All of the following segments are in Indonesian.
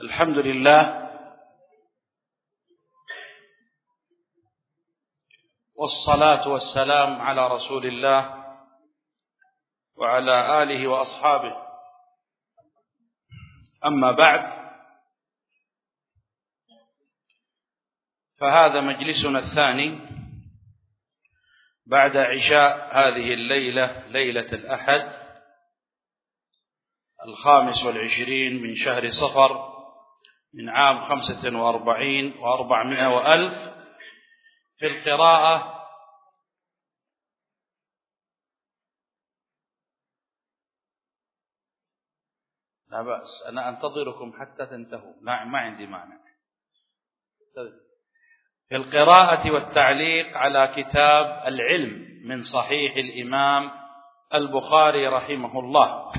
الحمد لله والصلاة والسلام على رسول الله وعلى آله وأصحابه. أما بعد فهذا مجلسنا الثاني بعد عشاء هذه الليلة ليلة الأحد الخامس والعشرين من شهر صفر من عام خمسة وأربعين وأربعمائة وألف في القراءة لا بأس. أنا أنتظركم حتى تنتهوا. لا ما عندي مانع. في القراءة والتعليق على كتاب العلم من صحيح الإمام البخاري رحمه الله.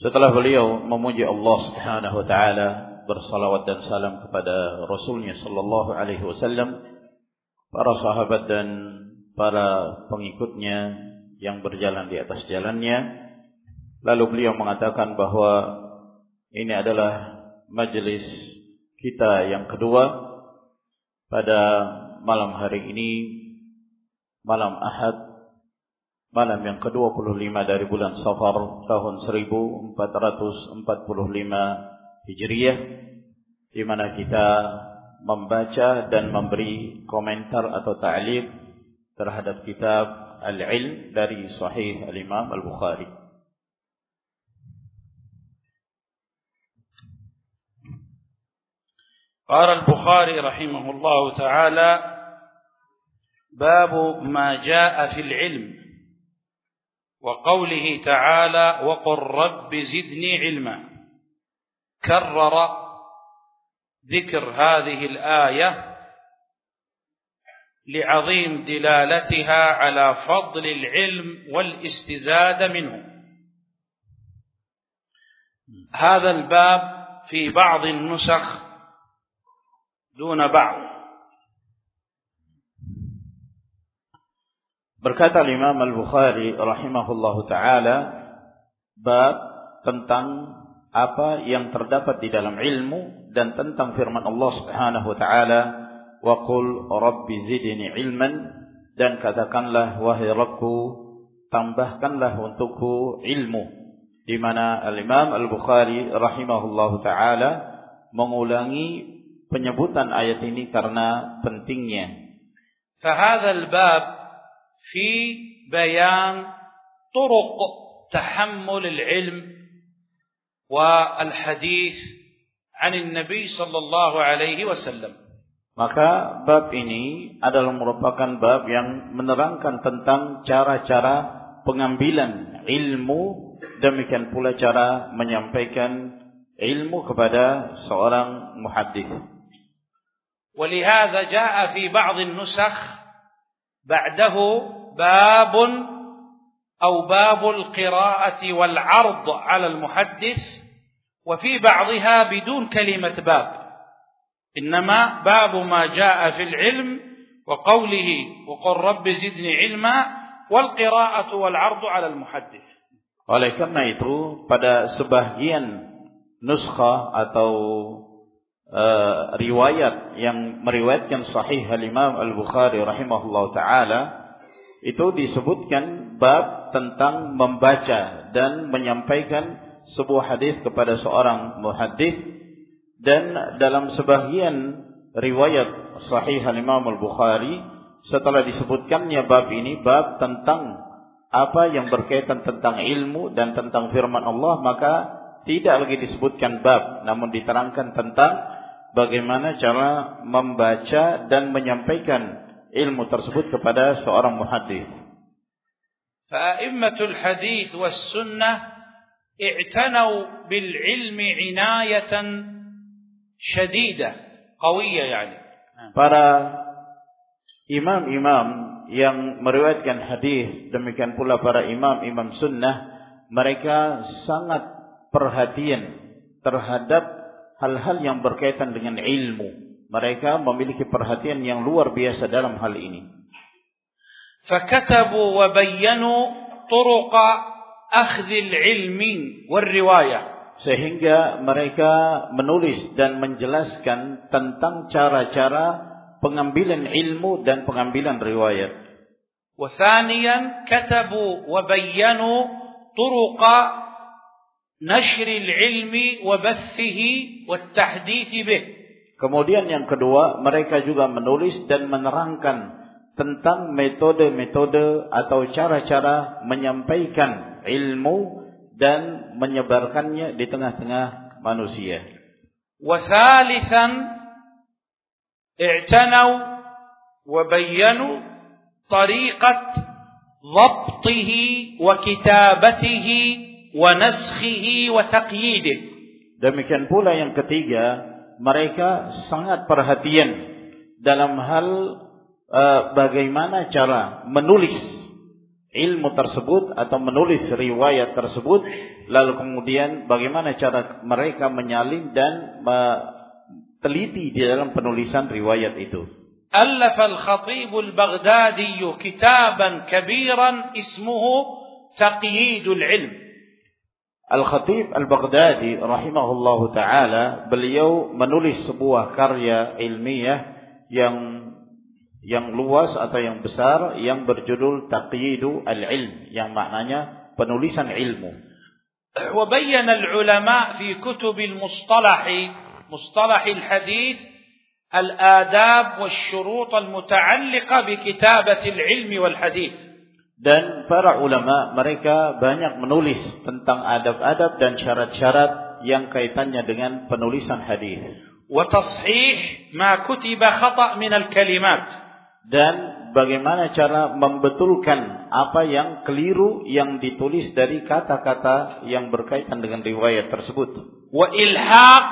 Setelah beliau memuji Allah Subhanahu wa taala, bersalawat dan salam kepada Rasulnya sallallahu alaihi wasallam, para sahabat dan para pengikutnya yang berjalan di atas jalannya. Lalu beliau mengatakan bahwa ini adalah majelis kita yang kedua pada malam hari ini, malam Ahad malam yang ke-25 dari bulan Safar tahun 1445 Hijriah di mana kita membaca dan memberi komentar atau ta'liq terhadap kitab Al-Ilm dari Sahih Al-Imam Al-Bukhari. قال البخاري رحمه الله تعالى باب ما جاء في العلم وقوله تعالى وقل رب زدني علما كرر ذكر هذه الآية لعظيم دلالتها على فضل العلم والاستزاد منه. هذا الباب في بعض النسخ دون بعض. Berkata Imam Al-Bukhari rahimahullahu taala bab tentang apa yang terdapat di dalam ilmu dan tentang firman Allah Subhanahu wa taala wa qul rabbi zidni ilman dan katakanlah wahai Rabbku tambahkanlah untukku ilmu di mana Al-Imam Al-Bukhari rahimahullahu taala mengulangi penyebutan ayat ini karena pentingnya. فهذا الباب في بيان طرق تحمل العلم والحديث عن النبي صلى الله عليه وسلم Maka bab ini adalah merupakan bab yang menerangkan tentang cara-cara pengambilan ilmu demikian pula cara menyampaikan ilmu kepada seorang muhaddis. ولهذا جاء في بعض النسخ بعده باب أو باب القراءة والعرض على المحدث وفي بعضها بدون كلمة باب إنما باب ما جاء في العلم وقوله وقل رب زدني علما والقراءة والعرض على المحدث Oleh karena itu, pada sebagian nuskha atau uh, riwayat yang meriwayatkan sahih al-Imam Al-Bukhari rahimahullah taala itu disebutkan bab tentang membaca dan menyampaikan sebuah hadis kepada seorang muhaddis dan dalam sebagian riwayat sahih al-Imam Al-Bukhari setelah disebutkannya bab ini bab tentang apa yang berkaitan tentang ilmu dan tentang firman Allah maka tidak lagi disebutkan bab namun diterangkan tentang bagaimana cara membaca dan menyampaikan ilmu tersebut kepada seorang muhaddis. فأئمة الحديث والسنة اعتنوا بالعلم عناية شديدة قوية يعني. Para imam-imam yang meriwayatkan hadis demikian pula para imam-imam sunnah mereka sangat perhatian terhadap hal-hal yang berkaitan dengan ilmu. Mereka memiliki perhatian yang luar biasa dalam hal ini. فكتبوا وبينوا طرق أخذ العلم والرواية. sehingga mereka menulis dan menjelaskan tentang cara-cara pengambilan ilmu dan pengambilan riwayat. وثانيا كتبوا وبينوا طرق نشر العلم وبثه والتحديث به. Kemudian yang kedua, mereka juga menulis dan menerangkan tentang metode-metode atau cara-cara menyampaikan ilmu dan menyebarkannya di tengah-tengah manusia. وثالثا اعتنوا وبينوا طريقة ضبطه وكتابته ونسخه وتقييده Demikian pula yang ketiga, mereka sangat perhatian dalam hal uh, bagaimana cara menulis ilmu tersebut atau menulis riwayat tersebut lalu kemudian bagaimana cara mereka menyalin dan teliti di dalam penulisan riwayat itu. ألف الخطيب البغدادي كتابا كبيرا اسمه تقييد العلم. Al-Khatib Al-Baghdadi rahimahullahu taala beliau menulis sebuah karya ilmiah yang yang luas atau yang besar yang berjudul Taqyidu al-Ilm yang maknanya penulisan ilmu. وبين العلماء في كتب المصطلح مصطلح الحديث الآداب والشروط المتعلقة بكتابة العلم والحديث. Dan para ulama mereka banyak menulis tentang adab-adab dan syarat-syarat yang kaitannya dengan penulisan hadis. وتصحيح ما كتب خطأ من الكلمات dan bagaimana cara membetulkan apa yang keliru yang ditulis dari kata-kata yang berkaitan dengan riwayat tersebut. Wa ilhaq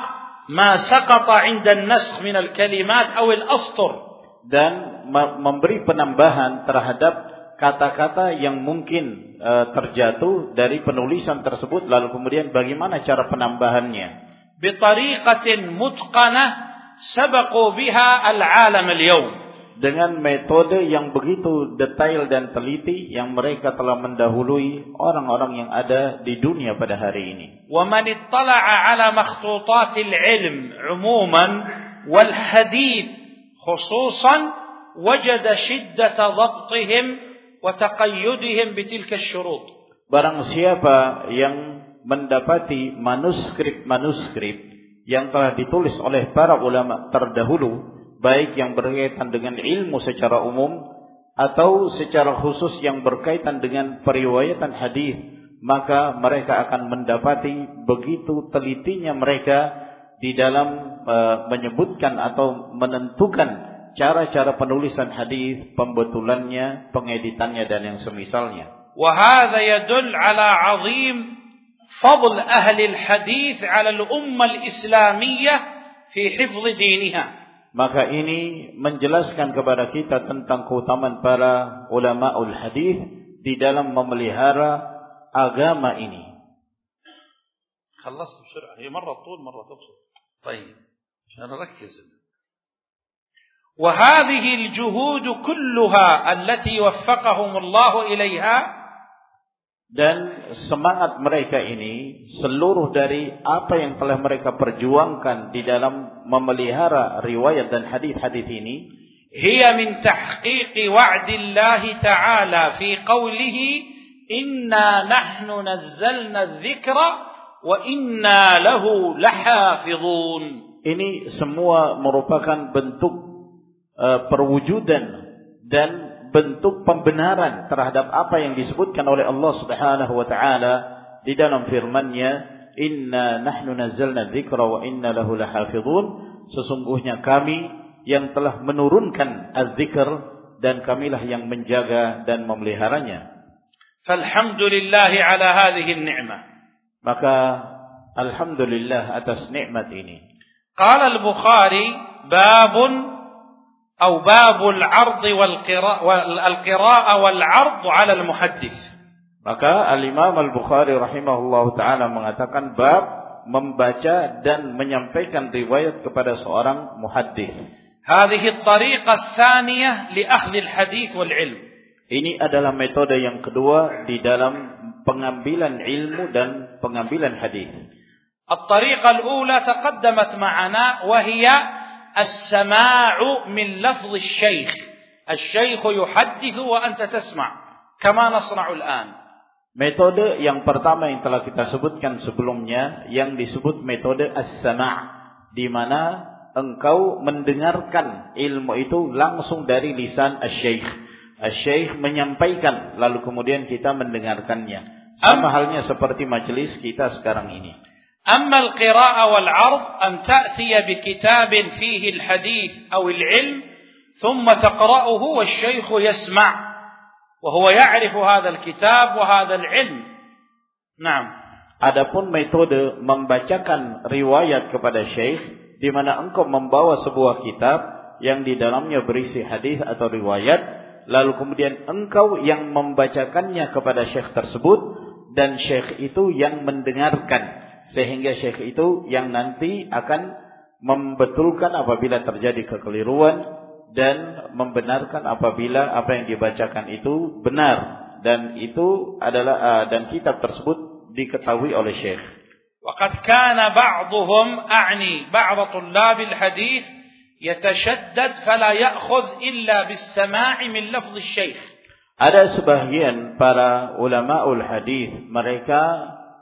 ma saqata 'inda an-nasakh min al-kalimat aw al-astur dan memberi penambahan terhadap kata-kata yang mungkin uh, terjatuh dari penulisan tersebut lalu kemudian bagaimana cara penambahannya. Bitariqatin mutqanah sabaqu biha al-'alam al-yawm dengan metode yang begitu detail dan teliti yang mereka telah mendahului orang-orang yang ada di dunia pada hari ini. ومن اطلع على مخطوطات العلم عموما والحديث خصوصا وجد شدة ضبطهم وتقيدهم بتلك الشروط. Barang siapa yang mendapati manuskrip-manuskrip yang telah ditulis oleh para ulama terdahulu baik yang berkaitan dengan ilmu secara umum atau secara khusus yang berkaitan dengan periwayatan hadis maka mereka akan mendapati begitu telitinya mereka di dalam uh, menyebutkan atau menentukan cara-cara penulisan hadis, pembetulannya, pengeditannya dan yang semisalnya. وهذا يدل على عظيم فضل أهل الحديث على الأمة الإسلامية في حفظ دينها. maka ini menjelaskan kepada kita tentang keutamaan para ulamaul hadis di dalam memelihara agama ini. خلصت بسرعة هي مرة طول مرة تقصر طيب عشان أركز وهذه الجهود كلها التي وفقهم الله إليها Dan semangat mereka ini seluruh dari apa yang telah mereka perjuangkan di dalam memelihara riwayat dan hadis-hadis ini. Hiya min tahqiqi wa'dillahi ta'ala fi qawlihi inna nahnu nazzalna dzikra wa inna lahu lahafidhun. Ini semua merupakan bentuk uh, perwujudan dan bentuk pembenaran terhadap apa yang disebutkan oleh Allah Subhanahu wa taala di dalam firman-Nya inna nahnu nazzalna dzikra wa inna lahu lahafizun sesungguhnya kami yang telah menurunkan az-zikr dan kamilah yang menjaga dan memeliharanya. Falhamdulillah ala hadhihi an-ni'mah maka alhamdulillah atas nikmat ini. Qala al-bukhari babun أو باب العرض والقراءة والعرض على المحدث maka Al-Imam Al-Bukhari rahimahullah taala mengatakan bab membaca dan menyampaikan riwayat kepada seorang muhaddis. هذه الطريقة الثانية لأخذ الحديث والعلم. Ini adalah metode yang kedua di dalam pengambilan ilmu dan pengambilan hadis. الطريقة الأولى تقدمت معنا as-sama'u min lafz asy-syaikh. Asy-syaikh yuhadditsu wa anta kama. Metode yang pertama yang telah kita sebutkan sebelumnya yang disebut metode as-sama' di mana engkau mendengarkan ilmu itu langsung dari lisan asy-syaikh. Asy-syaikh menyampaikan lalu kemudian kita mendengarkannya. Sama halnya seperti majelis kita sekarang ini. أما القراءة والعرض أن تأتي بكتاب فيه الحديث أو العلم ثم تقرأه والشيخ يسمع وهو يعرف هذا الكتاب وهذا العلم نعم Adapun metode membacakan riwayat kepada syekh di mana engkau membawa sebuah kitab yang di dalamnya berisi hadis atau riwayat lalu kemudian engkau yang membacakannya kepada syekh tersebut dan syekh itu yang mendengarkan sehingga syekh itu yang nanti akan membetulkan apabila terjadi kekeliruan dan membenarkan apabila apa yang dibacakan itu benar dan itu adalah uh, dan kitab tersebut diketahui oleh syekh. وقد كان بعضهم أعني بعض طلاب الحديث يتشدد فلا يأخذ إلا بالسماع من لفظ الشيخ. Ada sebagian para ulamaul hadis mereka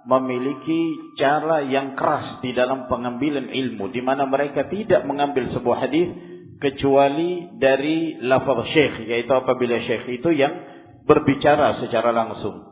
memiliki cara yang keras di dalam pengambilan ilmu di mana mereka tidak mengambil sebuah hadis kecuali dari lafaz syekh yaitu apabila syekh itu yang berbicara secara langsung.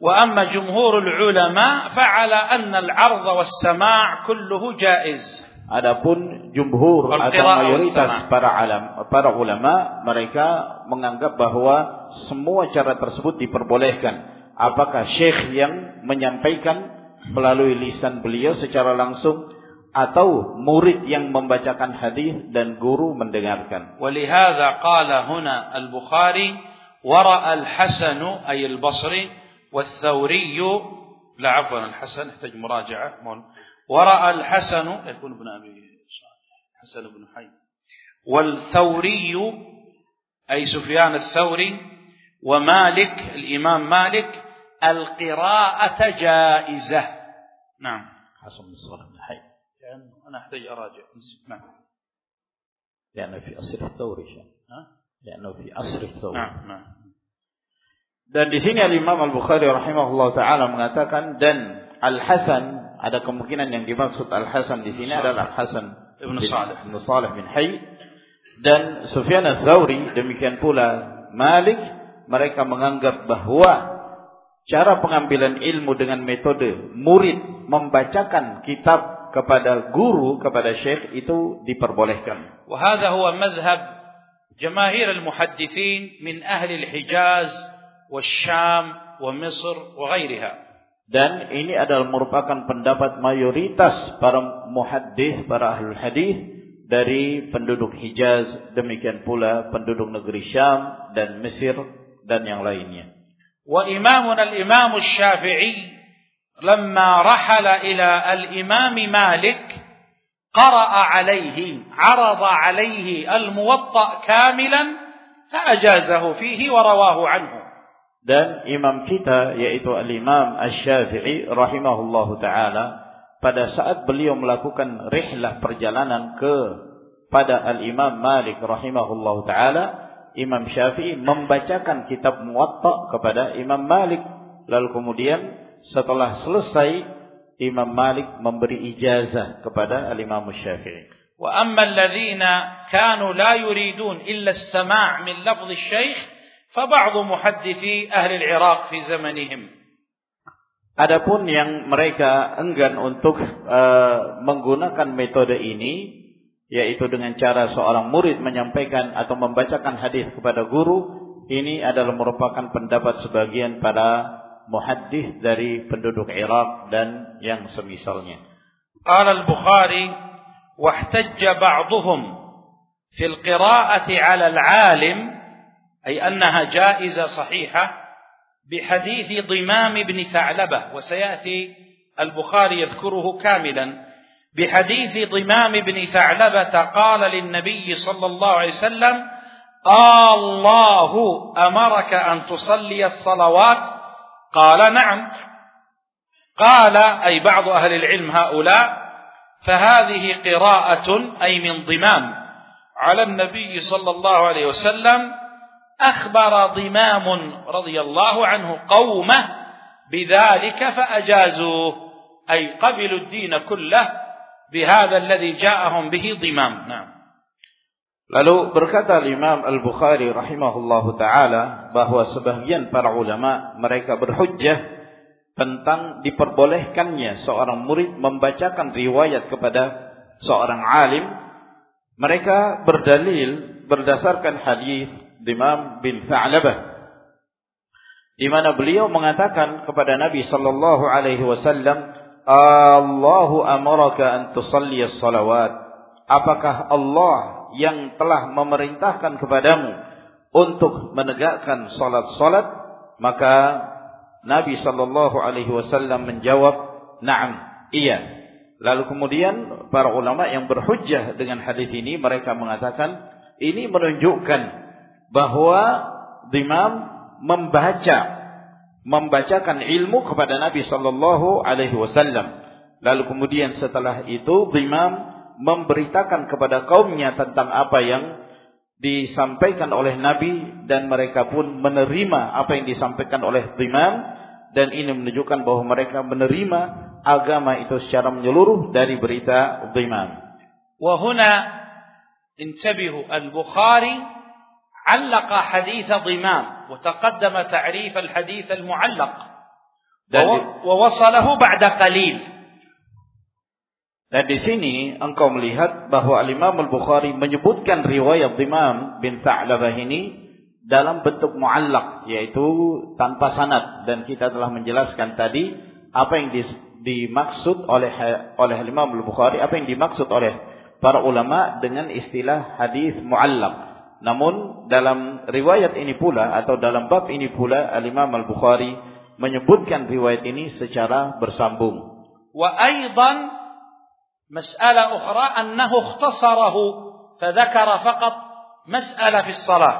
وأما جمهور العلماء فعلى أن العرض والسماع كله جائز. Adapun jumhur atau mayoritas para alam para ulama mereka menganggap bahwa semua cara tersebut diperbolehkan. Apakah syekh yang menyampaikan melalui lisan beliau secara langsung atau murid yang membacakan hadis dan guru mendengarkan. ولهذا قال هنا البخاري ورأى الحسن أي البصري والثوري لا عفوا الحسن يحتاج مراجعة ورأى الحسن يكون ابن أبي حسن بن حي والثوري أي سفيان الثوري ومالك الإمام مالك القراءة جائزة نعم حسن بن حي لأن أنا أحتاج أراجع نعم لأنه في أصل الثوري ها؟ لأنه في أصل الثوري نعم نعم Dan di sini Al-Imam Al-Bukhari rahimahullah taala mengatakan dan Al-Hasan ada kemungkinan yang dimaksud Al-Hasan di sini adalah Al-Hasan Ibn Salih bin Salih bin Hayy dan Sufyan Ats-Tsauri demikian pula Malik mereka menganggap bahwa cara pengambilan ilmu dengan metode murid membacakan kitab kepada guru kepada syekh itu diperbolehkan. وهذا هو مذهب جماهير المحدثين من أهل الحجاز والشام ومصر وغيرها. Dan ini adalah merupakan pendapat mayoritas para muhaddis, para ahli hadis dari penduduk Hijaz, demikian pula penduduk negeri Syam dan Mesir dan yang lainnya. Imamuna al-Imam Syafi'i لما رحل إلى الإمام مالك قرأ عليه عرض عليه الموطأ كاملا فأجازه فيه ورواه عنه dan imam kita yaitu al-Imam Asy-Syafi'i rahimahullahu taala pada saat beliau melakukan rihlah perjalanan ke pada al-Imam Malik rahimahullahu taala Imam Syafi'i membacakan kitab Muwatta kepada Imam Malik lalu kemudian setelah selesai Imam Malik memberi ijazah kepada Al-Imam Syafi'i. Wa amma alladhina kanu la yuridun illa as-sama' min lafz asy-syaikh fa ba'd muhadditsi ahli al-Iraq fi zamanihim. Adapun yang mereka enggan untuk uh, menggunakan metode ini yaitu dengan cara seorang murid menyampaikan atau membacakan hadis kepada guru ini adalah merupakan pendapat sebagian para muhaddis dari penduduk Irak dan yang semisalnya. قال البخاري واحتج بعضهم في القراءة على العالم أي أنها جائزة صحيحة بحديث ضمام بن ثعلبة وسيأتي البخاري يذكره كاملا بحديث ضمام بن ثعلبة قال للنبي صلى الله عليه وسلم الله أمرك أن تصلي الصلوات؟ قال نعم. قال أي بعض أهل العلم هؤلاء فهذه قراءة أي من ضمام. على النبي صلى الله عليه وسلم أخبر ضمام رضي الله عنه قومه بذلك فأجازوه أي قبلوا الدين كله bihadha alladhi ja'ahum bihi dhimam. Naam. Lalu berkata Imam Al-Bukhari rahimahullahu taala bahwa sebagian para ulama mereka berhujjah tentang diperbolehkannya seorang murid membacakan riwayat kepada seorang alim. Mereka berdalil berdasarkan hadis Imam bin Tha'labah di mana beliau mengatakan kepada Nabi sallallahu alaihi wasallam "Allahu amaraka an tusalli as-salawat." Apakah Allah yang telah memerintahkan kepadamu untuk menegakkan salat-salat maka Nabi sallallahu alaihi wasallam menjawab na'am iya lalu kemudian para ulama yang berhujjah dengan hadis ini mereka mengatakan ini menunjukkan bahwa imam membaca membacakan ilmu kepada Nabi sallallahu alaihi wasallam lalu kemudian setelah itu imam memberitakan kepada kaumnya tentang apa yang disampaikan oleh Nabi dan mereka pun menerima apa yang disampaikan oleh imam dan ini menunjukkan bahwa mereka menerima agama itu secara menyeluruh dari berita imam. وهنا انتبهوا البخاري علق حديث ضمام وتقدم تعريف الحديث المعلق ووصله بعد قليل Dan di sini engkau melihat bahwa Al-Imam Al-Bukhari menyebutkan riwayat Imam bin Tha'labah ini dalam bentuk muallak yaitu tanpa sanad dan kita telah menjelaskan tadi apa yang dimaksud oleh oleh Imam Al-Bukhari apa yang dimaksud oleh para ulama dengan istilah hadis muallak. namun dalam riwayat ini pula atau dalam bab ini pula Al-Imam Al-Bukhari menyebutkan riwayat ini secara bersambung. Wa mas'ala ukhra annahu ikhtasarahu fadzakara faqat mas'ala fi shalah.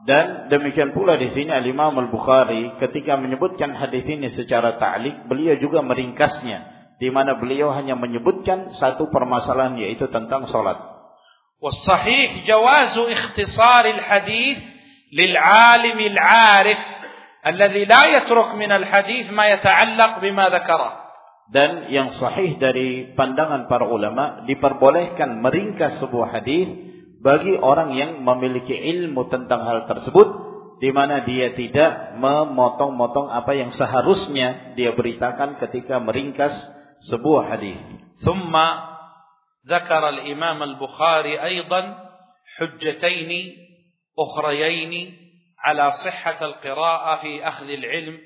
Dan demikian pula di sini Al-Imam Al-Bukhari ketika menyebutkan hadis ini secara ta'liq beliau juga meringkasnya di mana beliau hanya menyebutkan satu permasalahan yaitu tentang salat. والصحيح جواز اختصار الحديث للعالم العارف الذي لا يترك من الحديث ما يتعلق بما ذكره dan yang sahih dari pandangan para ulama diperbolehkan meringkas sebuah hadis bagi orang yang memiliki ilmu tentang hal tersebut di mana dia tidak memotong-motong apa yang seharusnya dia beritakan ketika meringkas sebuah hadis. ثم ذكر الإمام البخاري أيضا حجتين أخريين على صحة القراءة في أخذ العلم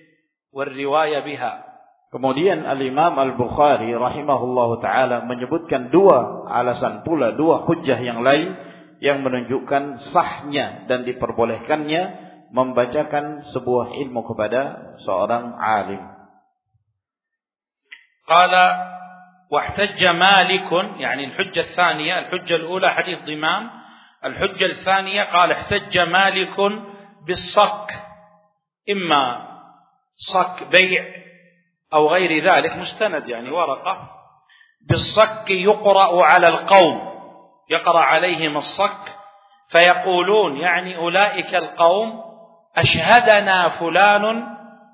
والرواية بها Kemudian Al-Imam Al-Bukhari rahimahullah taala menyebutkan dua alasan pula, dua hujjah yang lain yang menunjukkan sahnya dan diperbolehkannya membacakan sebuah ilmu kepada seorang alim. قال واحتج مالك يعني الحجة الثانية الحجة الأولى حديث ضمام الحجة الثانية قال احتج مالك بالصك إما صك بيع أو غير ذلك مستند يعني ورقة بالصك يقرأ على القوم يقرأ عليهم الصك فيقولون يعني أولئك القوم أشهدنا فلان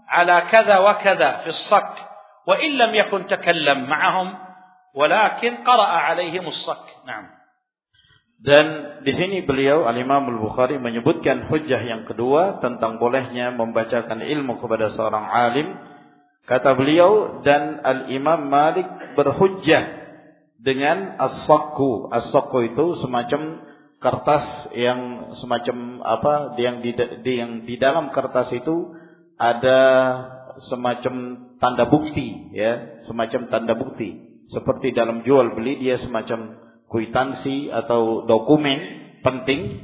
على كذا وكذا في الصك وإن لم يكن تكلم معهم walakin qara'a alaihim ussak. Naam. Dan di sini beliau Al-Imam Al-Bukhari menyebutkan hujah yang kedua tentang bolehnya membacakan ilmu kepada seorang alim. Kata beliau dan Al-Imam Malik berhujjah dengan as-sakku. As-sakku itu semacam kertas yang semacam apa yang di, di yang di dalam kertas itu ada semacam tanda bukti ya, semacam tanda bukti. Seperti dalam jual beli dia semacam kuitansi atau dokumen penting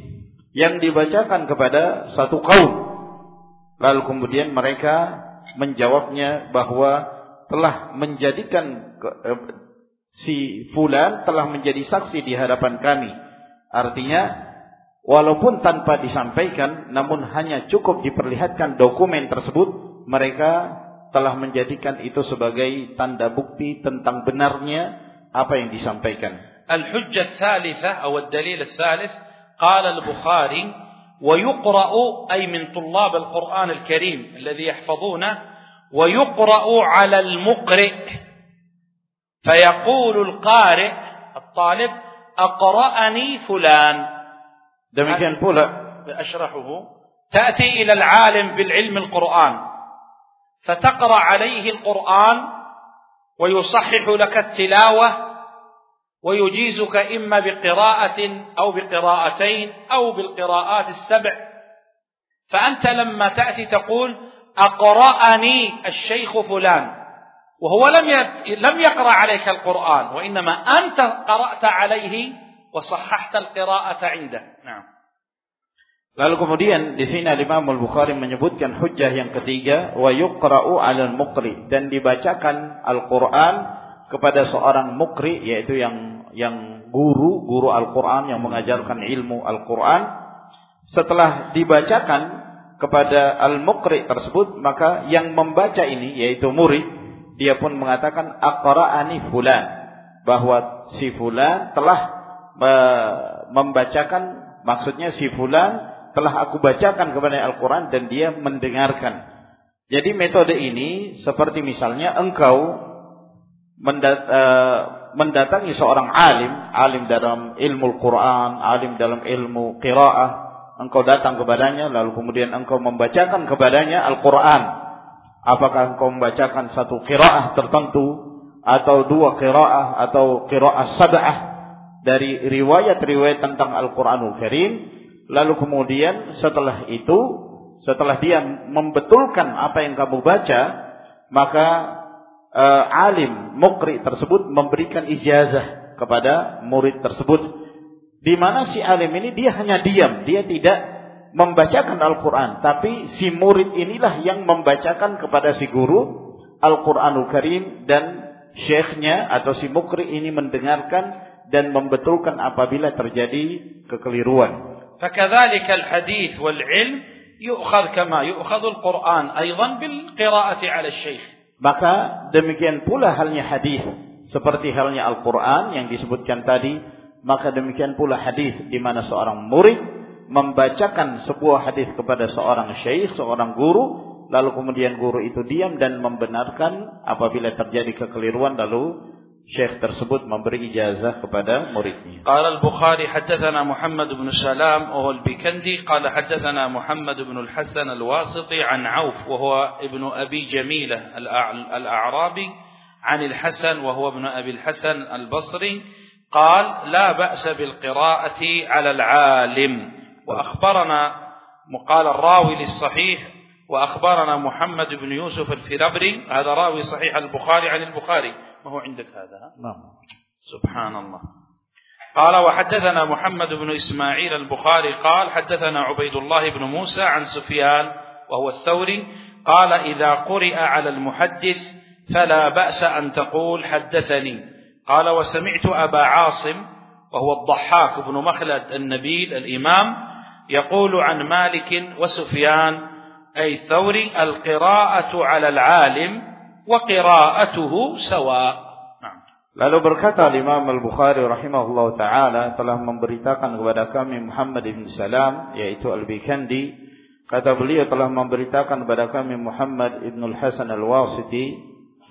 yang dibacakan kepada satu kaum. Lalu kemudian mereka menjawabnya bahwa telah menjadikan eh, si fulan telah menjadi saksi di hadapan kami. Artinya walaupun tanpa disampaikan namun hanya cukup diperlihatkan dokumen tersebut mereka telah menjadikan itu sebagai tanda bukti tentang benarnya apa yang disampaikan. Al-hujjah tsalitsah atau dalil tsalits qala al-Bukhari wa yuqra'u ay min tullab al-Qur'an al-Karim alladhi yahfazuna wa yuqra'u 'ala al-muqri' fayaqulu al-qari' at-talib aqra'ani fulan demikian pula ashrahu ta'ti ila al-'alim bil 'ilm al-Qur'an فتقرأ عليه القرآن ويصحح لك التلاوة ويجيزك إما بقراءة أو بقراءتين أو بالقراءات السبع. فأنت لما تأتي تقول أقرأني الشيخ فلان وهو لم لم يقرأ عليك القرآن وإنما أنت قرأت عليه وصححت القراءة عنده. نعم. Lalu kemudian di sini Imam Al-Bukhari menyebutkan hujjah yang ketiga wa yuqra'u 'alal muqri. Dan dibacakan Al-Qur'an kepada seorang mukri yaitu yang yang guru guru Al-Qur'an yang mengajarkan ilmu Al-Qur'an setelah dibacakan kepada al-muqri tersebut maka yang membaca ini yaitu murid dia pun mengatakan aqra'ani fulan. Bahwa si fulan telah membacakan maksudnya si fulan telah aku bacakan kepada Al-Quran dan dia mendengarkan. Jadi metode ini seperti misalnya engkau eh, mendatangi seorang alim, alim dalam ilmu Al-Quran, alim dalam ilmu qiraah, engkau datang kepadanya lalu kemudian engkau membacakan kepadanya Al-Quran. Apakah engkau membacakan satu qiraah tertentu atau dua qiraah atau qiraah sab'ah dari riwayat-riwayat tentang Al-Quranul Karim Lalu kemudian setelah itu, setelah dia membetulkan apa yang kamu baca, maka uh, alim mukri tersebut memberikan ijazah kepada murid tersebut. Di mana si alim ini dia hanya diam, dia tidak membacakan Al-Quran, tapi si murid inilah yang membacakan kepada si guru Al-Quranul Karim dan syekhnya atau si mukri ini mendengarkan dan membetulkan apabila terjadi kekeliruan. فكذلك الحديث والعلم يؤخذ كما يؤخذ القرآن أيضا بالقراءة على الشيخ maka demikian pula halnya hadis seperti halnya Al-Qur'an yang disebutkan tadi maka demikian pula hadis di mana seorang murid membacakan sebuah hadis kepada seorang syekh seorang guru lalu kemudian guru itu diam dan membenarkan apabila terjadi kekeliruan lalu Syekh tersebut memberi ijazah kepada muridnya. قال البخاري حدثنا محمد بن سلام وهو البكندي قال حدثنا محمد بن الحسن الواسطي عن عوف وهو ابن أبي جميلة الأعرابي عن الحسن وهو ابن أبي الحسن البصري قال لا بأس بالقراءة على العالم وأخبرنا قال الراوي للصحيح وأخبرنا محمد بن يوسف الفربري هذا راوي صحيح البخاري عن البخاري ما هو عندك هذا نعم. سبحان الله قال وحدثنا محمد بن إسماعيل البخاري قال حدثنا عبيد الله بن موسى عن سفيان وهو الثوري قال إذا قرئ على المحدث فلا بأس أن تقول حدثني قال وسمعت أبا عاصم وهو الضحاك بن مخلد النبيل الإمام يقول عن مالك وسفيان أي الثوري القراءة على العالم wa qira'atuhu sawa. Lalu berkata Imam Al-Bukhari rahimahullah taala telah memberitakan kepada kami Muhammad bin Salam yaitu Al-Bikandi kata beliau telah memberitakan kepada kami Muhammad bin Al-Hasan Al-Wasiti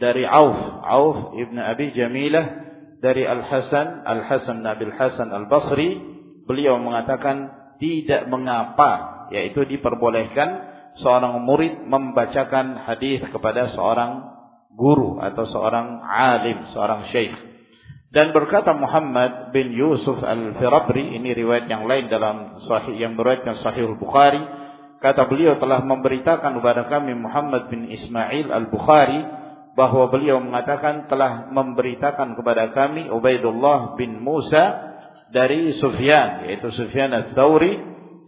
dari Auf Auf ibn Abi Jamilah dari Al-Hasan Al-Hasan Nabil Hasan Al-Basri beliau mengatakan tidak mengapa yaitu diperbolehkan seorang murid membacakan hadis kepada seorang guru atau seorang alim, seorang syekh. Dan berkata Muhammad bin Yusuf Al-Firabri, ini riwayat yang lain dalam sahih yang meriwayatkan Sahih Al-Bukhari, kata beliau telah memberitakan kepada kami Muhammad bin Ismail Al-Bukhari bahwa beliau mengatakan telah memberitakan kepada kami Ubaidullah bin Musa dari Sufyan yaitu Sufyan Al-Thawri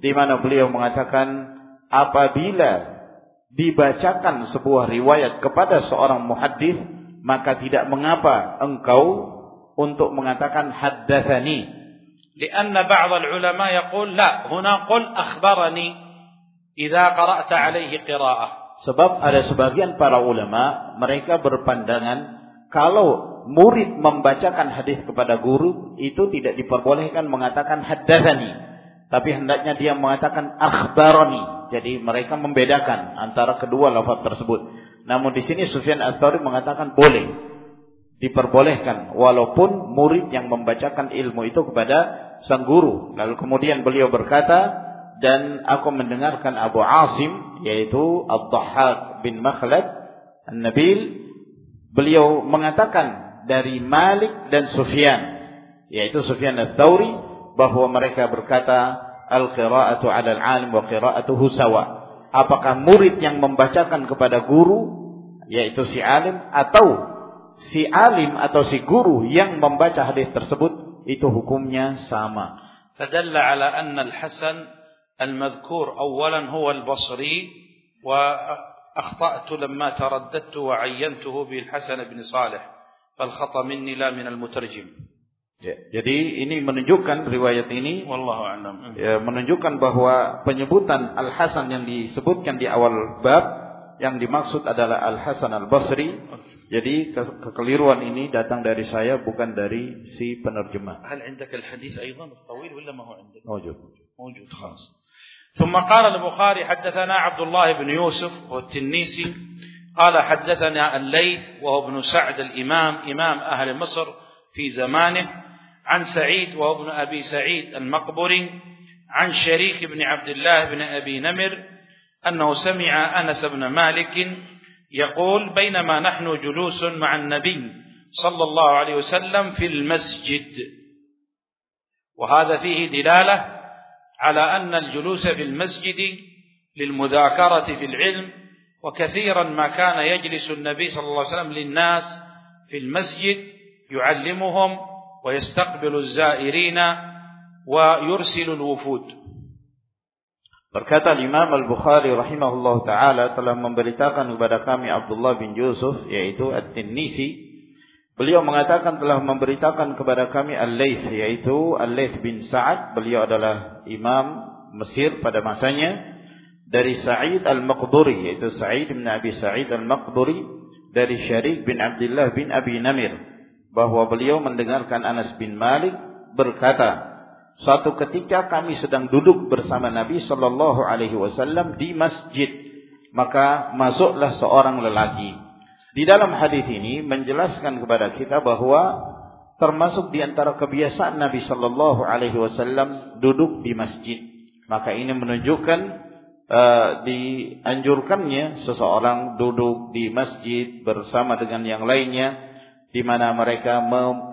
di mana beliau mengatakan apabila dibacakan sebuah riwayat kepada seorang muhaddis maka tidak mengapa engkau untuk mengatakan haddatsani لأن بعض العلماء يقول لا هنا قل أخبرني إذا قرأت عليه قراءة Sebab ada sebagian para ulama mereka berpandangan kalau murid membacakan hadis kepada guru itu tidak diperbolehkan mengatakan haddatsani, tapi hendaknya dia mengatakan akhbarani. jadi mereka membedakan antara kedua lafaz tersebut. Namun di sini Sufyan Ats-Tsauri mengatakan boleh diperbolehkan walaupun murid yang membacakan ilmu itu kepada sang guru. Lalu kemudian beliau berkata, dan aku mendengarkan Abu Asim yaitu Abdahhak bin Makhlad An-Nabil beliau mengatakan dari Malik dan Sufyan yaitu Sufyan Ats-Tsauri bahwa mereka berkata al-qira'atu 'ala al-'alim wa qira'atuhu sawa apakah murid yang membacakan kepada guru yaitu si alim atau si alim atau si guru yang membaca hadis tersebut itu hukumnya sama فدل على أن الحسن المذكور أولا هو البصري وأخطأت لما ترددت وعينته بالحسن بن صالح فالخطأ مني لا من المترجم Ya, jadi ini menunjukkan riwayat ini Wallahu a'lam. Ya, menunjukkan bahwa penyebutan Al Hasan yang disebutkan di awal bab yang dimaksud adalah Al Hasan Al Basri. Jadi ke kekeliruan ini datang dari saya bukan dari si penerjemah. هل عندك الحديث أيضا الطويل ولا ما هو عندك؟ موجود. موجود خلاص. ثم قال البخاري حدثنا عبد الله بن يوسف والتنيسي قال حدثنا الليث وهو ابن سعد الإمام إمام أهل مصر في زمانه عن سعيد وهو ابن أبي سعيد المقبري عن شريك بن عبد الله بن أبي نمر أنه سمع أنس بن مالك يقول بينما نحن جلوس مع النبي صلى الله عليه وسلم في المسجد. وهذا فيه دلالة على أن الجلوس في المسجد للمذاكرة في العلم وكثيرا ما كان يجلس النبي صلى الله عليه وسلم للناس في المسجد يعلمهم ويستقبل الزائرين ويرسل الوفود Berkata Imam Al-Bukhari rahimahullah taala telah memberitakan kepada kami Abdullah bin Yusuf yaitu At-Tinnisi Beliau mengatakan telah memberitakan kepada kami Al-Layth yaitu Al-Layth bin Sa'ad. Beliau adalah imam Mesir pada masanya dari Sa'id Al-Maqduri yaitu Sa'id bin Abi Sa'id Al-Maqduri dari Syarik bin Abdullah bin Abi Namir bahwa beliau mendengarkan Anas bin Malik berkata suatu ketika kami sedang duduk bersama Nabi sallallahu alaihi wasallam di masjid maka masuklah seorang lelaki di dalam hadis ini menjelaskan kepada kita bahwa termasuk di antara kebiasaan Nabi Shallallahu Alaihi Wasallam duduk di masjid. Maka ini menunjukkan uh, dianjurkannya seseorang duduk di masjid bersama dengan yang lainnya, di mana mereka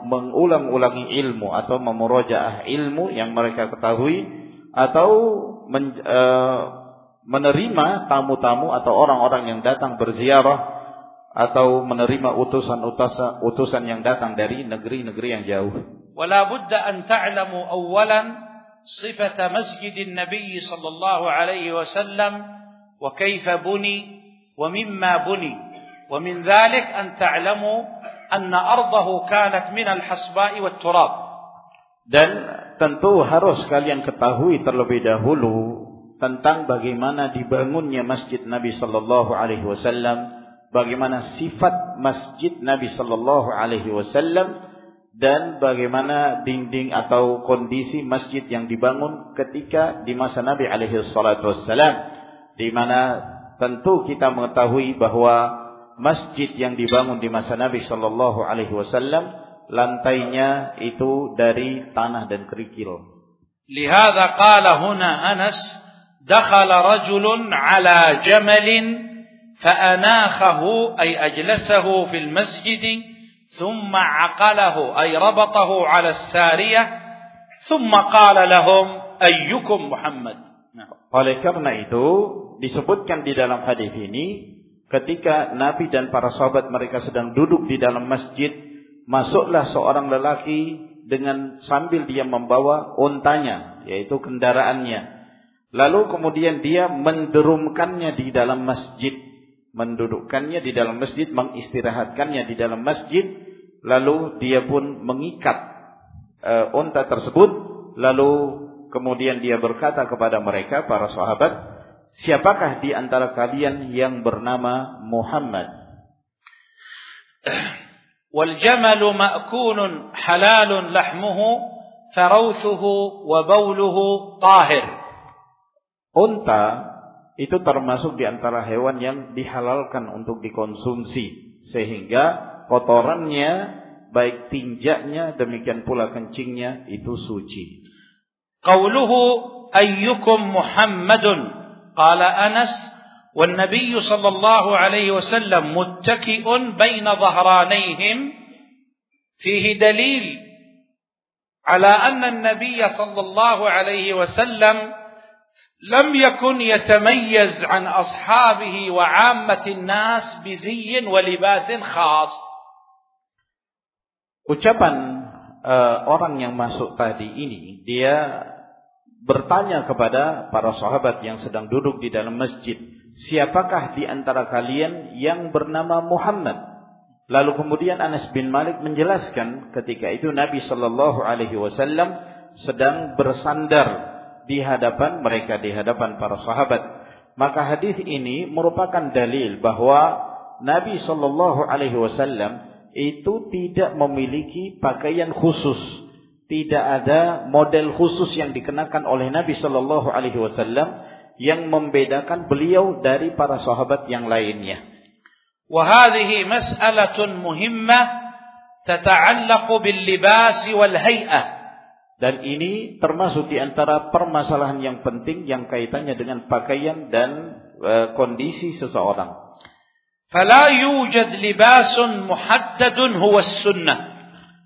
mengulang-ulangi ilmu atau memurojaah ilmu yang mereka ketahui atau men, e, menerima tamu-tamu atau orang-orang yang datang berziarah atau menerima utusan-utusan utusan yang datang dari negeri-negeri yang jauh. Wala budda an ta'lamu awwalan sifat masjid Nabi sallallahu alaihi wasallam wa kaifa buni wa mimma buni wa min dhalik an ta'lamu anna ardahu kanat minal hasba'i wat turab. Dan tentu harus kalian ketahui terlebih dahulu tentang bagaimana dibangunnya Masjid Nabi sallallahu alaihi wasallam, bagaimana sifat Masjid Nabi sallallahu alaihi wasallam dan bagaimana dinding atau kondisi masjid yang dibangun ketika di masa Nabi alaihi salatu wasallam di mana tentu kita mengetahui bahwa masjid yang dibangun di masa Nabi sallallahu alaihi wasallam lantainya itu dari tanah dan kerikil. لهذا قال هنا أنس دخل رجل على جمل فأناخه أي أجلسه في المسجد ثم عقله أي ربطه على السارية ثم قال لهم أيكم محمد Oleh karena itu disebutkan di dalam hadis ini ketika Nabi dan para sahabat mereka sedang duduk di dalam masjid masuklah seorang lelaki dengan sambil dia membawa untanya yaitu kendaraannya. Lalu kemudian dia menderumkannya di dalam masjid mendudukkannya di dalam masjid, mengistirahatkannya di dalam masjid, lalu dia pun mengikat uh, tersebut, lalu kemudian dia berkata kepada mereka para sahabat, siapakah di antara kalian yang bernama Muhammad? Wal jamal ma'kunun halalun lahmuhu farawthuhu wa bauluhu tahir. Unta itu termasuk di antara hewan yang dihalalkan untuk dikonsumsi sehingga kotorannya baik tinjaknya demikian pula kencingnya itu suci. Qauluhu ayyukum Muhammadun qala Anas والنبي صلى الله عليه وسلم متكئ بين ظهرانيهم فيه دليل على أن النبي صلى الله عليه وسلم لم يكن يتميز عن أصحابه وعامة الناس بزي ولباس خاص. Ucapan uh, orang yang masuk tadi ini, dia bertanya kepada para sahabat yang sedang duduk di dalam masjid, siapakah di antara kalian yang bernama Muhammad? Lalu kemudian Anas bin Malik menjelaskan ketika itu Nabi Shallallahu Alaihi Wasallam sedang bersandar di hadapan mereka di hadapan para sahabat. Maka hadis ini merupakan dalil bahwa Nabi Shallallahu Alaihi Wasallam itu tidak memiliki pakaian khusus Tidak ada model khusus yang dikenakan oleh Nabi Shallallahu Alaihi Wasallam yang membedakan beliau dari para sahabat yang lainnya. وهذه مسألة مهمة تتعلق باللباس والهيئة dan ini termasuk di antara permasalahan yang penting yang kaitannya dengan pakaian dan uh, kondisi seseorang. فلا يوجد لباس محدد هو السنة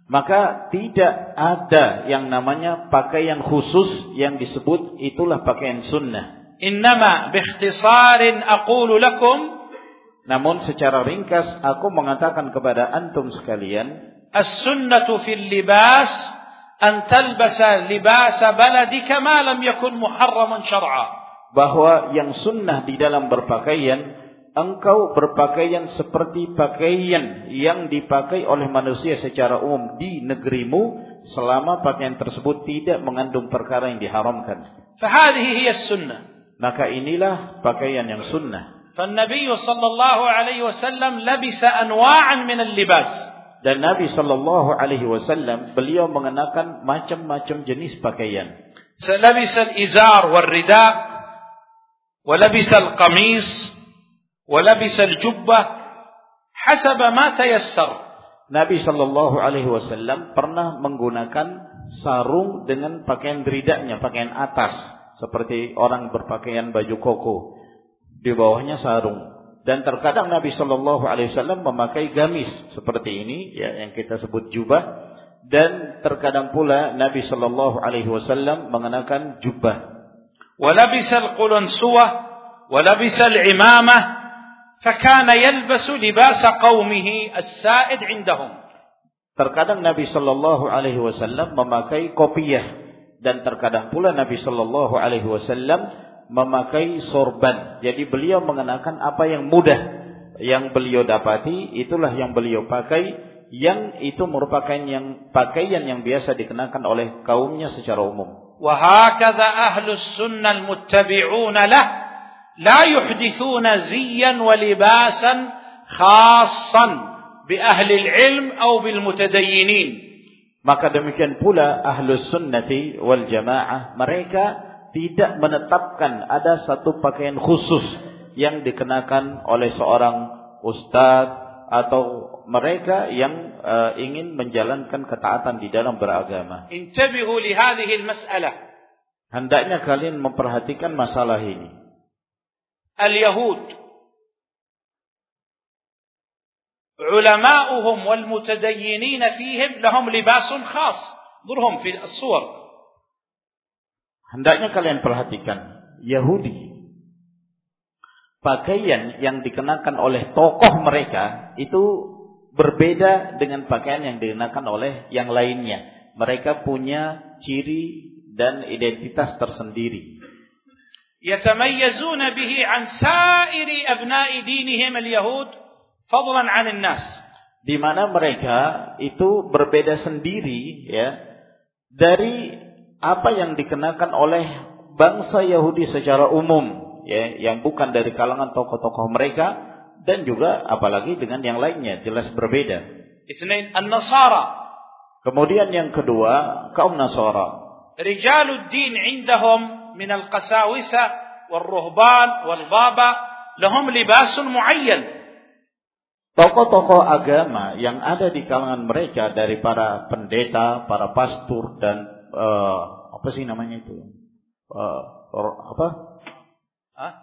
maka tidak ada yang namanya pakaian khusus yang disebut itulah pakaian sunnah. Innama biikhtisarin aqulu lakum. Namun secara ringkas aku mengatakan kepada antum sekalian. As-sunnatu fil libas an talbasa libasa baladika ma lam yakun muharraman syar'a. Bahwa yang sunnah di dalam berpakaian engkau berpakaian seperti pakaian yang dipakai oleh manusia secara umum di negerimu selama pakaian tersebut tidak mengandung perkara yang diharamkan. فهذه هي السنة Maka inilah pakaian yang sunnah. فالنبي صلى الله عليه وسلم لبس أنواعا من اللباس Dan Nabi Shallallahu Alaihi Wasallam beliau mengenakan macam-macam jenis pakaian. لبس الإزار والرداء ولبس القميص ولبس الجبة حسب ما تيسر. Nabi Shallallahu alaihi wasallam pernah menggunakan sarung dengan pakaian deridanya, pakaian atas seperti orang berpakaian baju koko. Di bawahnya sarung. Dan terkadang Nabi Shallallahu alaihi wasallam memakai gamis seperti ini ya yang kita sebut jubah dan terkadang pula Nabi Shallallahu alaihi wasallam mengenakan jubah. Walabisal qulunsuwah walabisal imamah فكان يلبس لباس قومه السائد عندهم Terkadang Nabi Shallallahu Alaihi Wasallam memakai kopiah dan terkadang pula Nabi Shallallahu Alaihi Wasallam memakai sorban. Jadi beliau mengenakan apa yang mudah yang beliau dapati itulah yang beliau pakai yang itu merupakan yang pakaian yang biasa dikenakan oleh kaumnya secara umum. وهكذا أهل السنة المتبعون له لا يحدثون زيا ولباسا خاصا بأهل العلم أو بالمتدينين Maka demikian pula ahlus sunnati wal jamaah mereka tidak menetapkan ada satu pakaian khusus yang dikenakan oleh seorang ustadz atau mereka yang uh, ingin menjalankan ketaatan di dalam beragama. انتبهوا لهذه المسألة Hendaknya kalian memperhatikan masalah ini. اليهود علماؤهم والمتدينين فيهم لهم لباس خاص انظرهم في الصور Hendaknya kalian perhatikan Yahudi. Pakaian yang dikenakan oleh tokoh mereka itu berbeda dengan pakaian yang dikenakan oleh yang lainnya. Mereka punya ciri dan identitas tersendiri. يتميزون به عن سائر أبناء دينهم اليهود فضلا عن الناس di mana mereka itu berbeda sendiri ya dari apa yang dikenakan oleh bangsa Yahudi secara umum ya yang bukan dari kalangan tokoh-tokoh mereka dan juga apalagi dengan yang lainnya jelas berbeda. اثنين النصارى Kemudian yang kedua kaum Nasara. رجال الدين عندهم من القساوسة والرهبان والبابا لهم لباس معين Tokoh-tokoh agama yang ada di kalangan mereka dari para pendeta, para pastor dan uh, apa sih namanya itu? Uh, apa? Hah?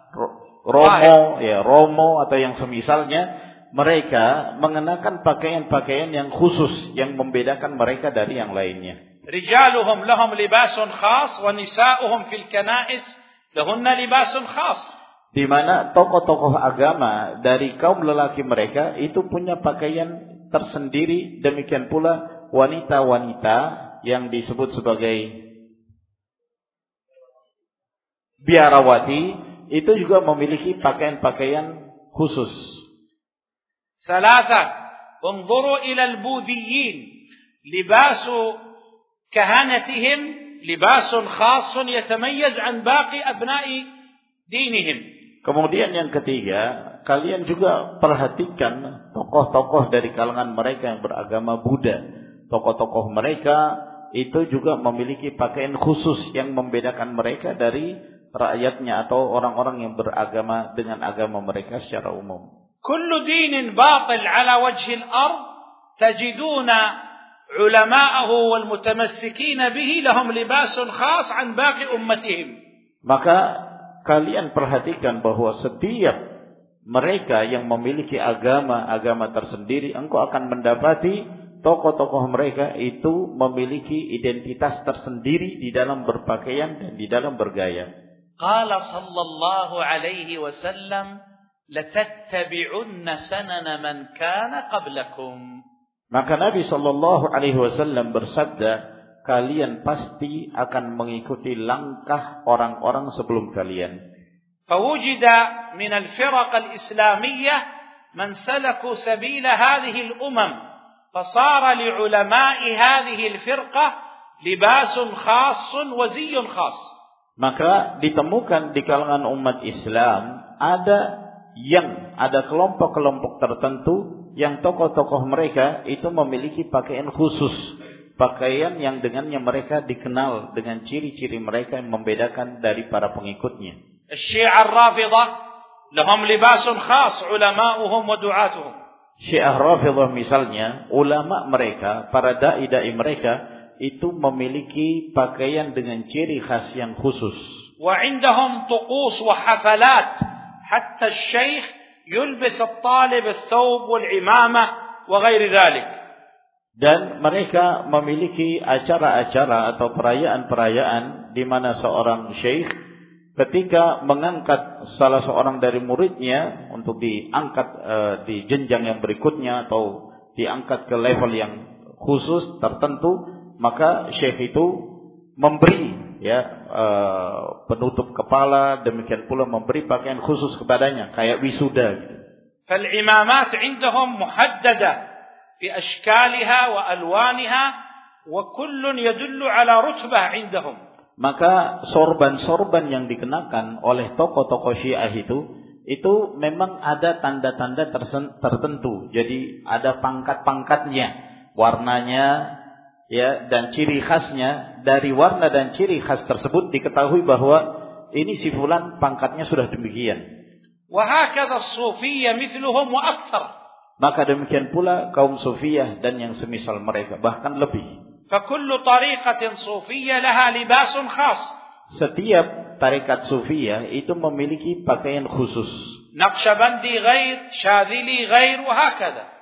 Romo, ya Romo atau yang semisalnya mereka mengenakan pakaian-pakaian yang khusus yang membedakan mereka dari yang lainnya. رجالهم لهم لباس خاص ونساؤهم في الكنائس لهن لباس خاص di mana tokoh-tokoh agama dari kaum lelaki mereka itu punya pakaian tersendiri demikian pula wanita-wanita yang disebut sebagai biarawati itu juga memiliki pakaian-pakaian khusus. ثلاثة انظروا إلى البوذيين لباس كهنتهم لباس خاص يتميز عن باقي أبناء دينهم Kemudian yang ketiga, kalian juga perhatikan tokoh-tokoh dari kalangan mereka yang beragama Buddha. Tokoh-tokoh mereka itu juga memiliki pakaian khusus yang membedakan mereka dari rakyatnya atau orang-orang yang beragama dengan agama mereka secara umum. كل دين باطل على وجه الأرض ulama'ahu والمتمسكين به لهم لباس خاص عن باقي أمتهم. Maka kalian perhatikan bahwa setiap mereka yang memiliki agama-agama tersendiri, engkau akan mendapati tokoh-tokoh mereka itu memiliki identitas tersendiri di dalam berpakaian dan di dalam bergaya. Qala sallallahu alaihi wasallam latattabi'unna sanana man kana qablakum. Maka Nabi Shallallahu Alaihi Wasallam bersabda, kalian pasti akan mengikuti langkah orang-orang sebelum kalian. فوجد من الفرق الإسلامية من سلكوا سبيل هذه الأمم فصار لعلماء هذه الفرقة لباس خاص وزي خاص Maka ditemukan di kalangan umat Islam ada yang ada kelompok-kelompok tertentu yang tokoh-tokoh mereka itu memiliki pakaian khusus, pakaian yang dengannya mereka dikenal dengan ciri-ciri mereka yang membedakan dari para pengikutnya. Syiah Rafidah lahum libasun khas ulama'uhum wa du'atuhum. Syiah Rafidah misalnya, ulama mereka, para dai-dai mereka itu memiliki pakaian dengan ciri khas yang khusus. Wa indahum tuqus wa hafalat hatta syaykh yulbis at-talib ats-tsaub wal-imamah wa ghairi dhalik. Dan mereka memiliki acara-acara atau perayaan-perayaan di mana seorang syekh ketika mengangkat salah seorang dari muridnya untuk diangkat e, di jenjang yang berikutnya atau diangkat ke level yang khusus tertentu maka syekh itu memberi ya uh, penutup kepala demikian pula memberi pakaian khusus kepadanya kayak wisuda gitu. فالعمامات عندهم محددة في أشكالها وألوانها وكل يدل على رتبة عندهم Maka sorban-sorban yang dikenakan oleh tokoh-tokoh Syiah itu itu memang ada tanda-tanda tertentu. Jadi ada pangkat-pangkatnya, warnanya ya dan ciri khasnya dari warna dan ciri khas tersebut diketahui bahwa ini si fulan pangkatnya sudah demikian. Maka demikian pula kaum sufiyah dan yang semisal mereka bahkan lebih. Setiap tarekat sufiyah itu memiliki pakaian khusus. Ghair, ghair.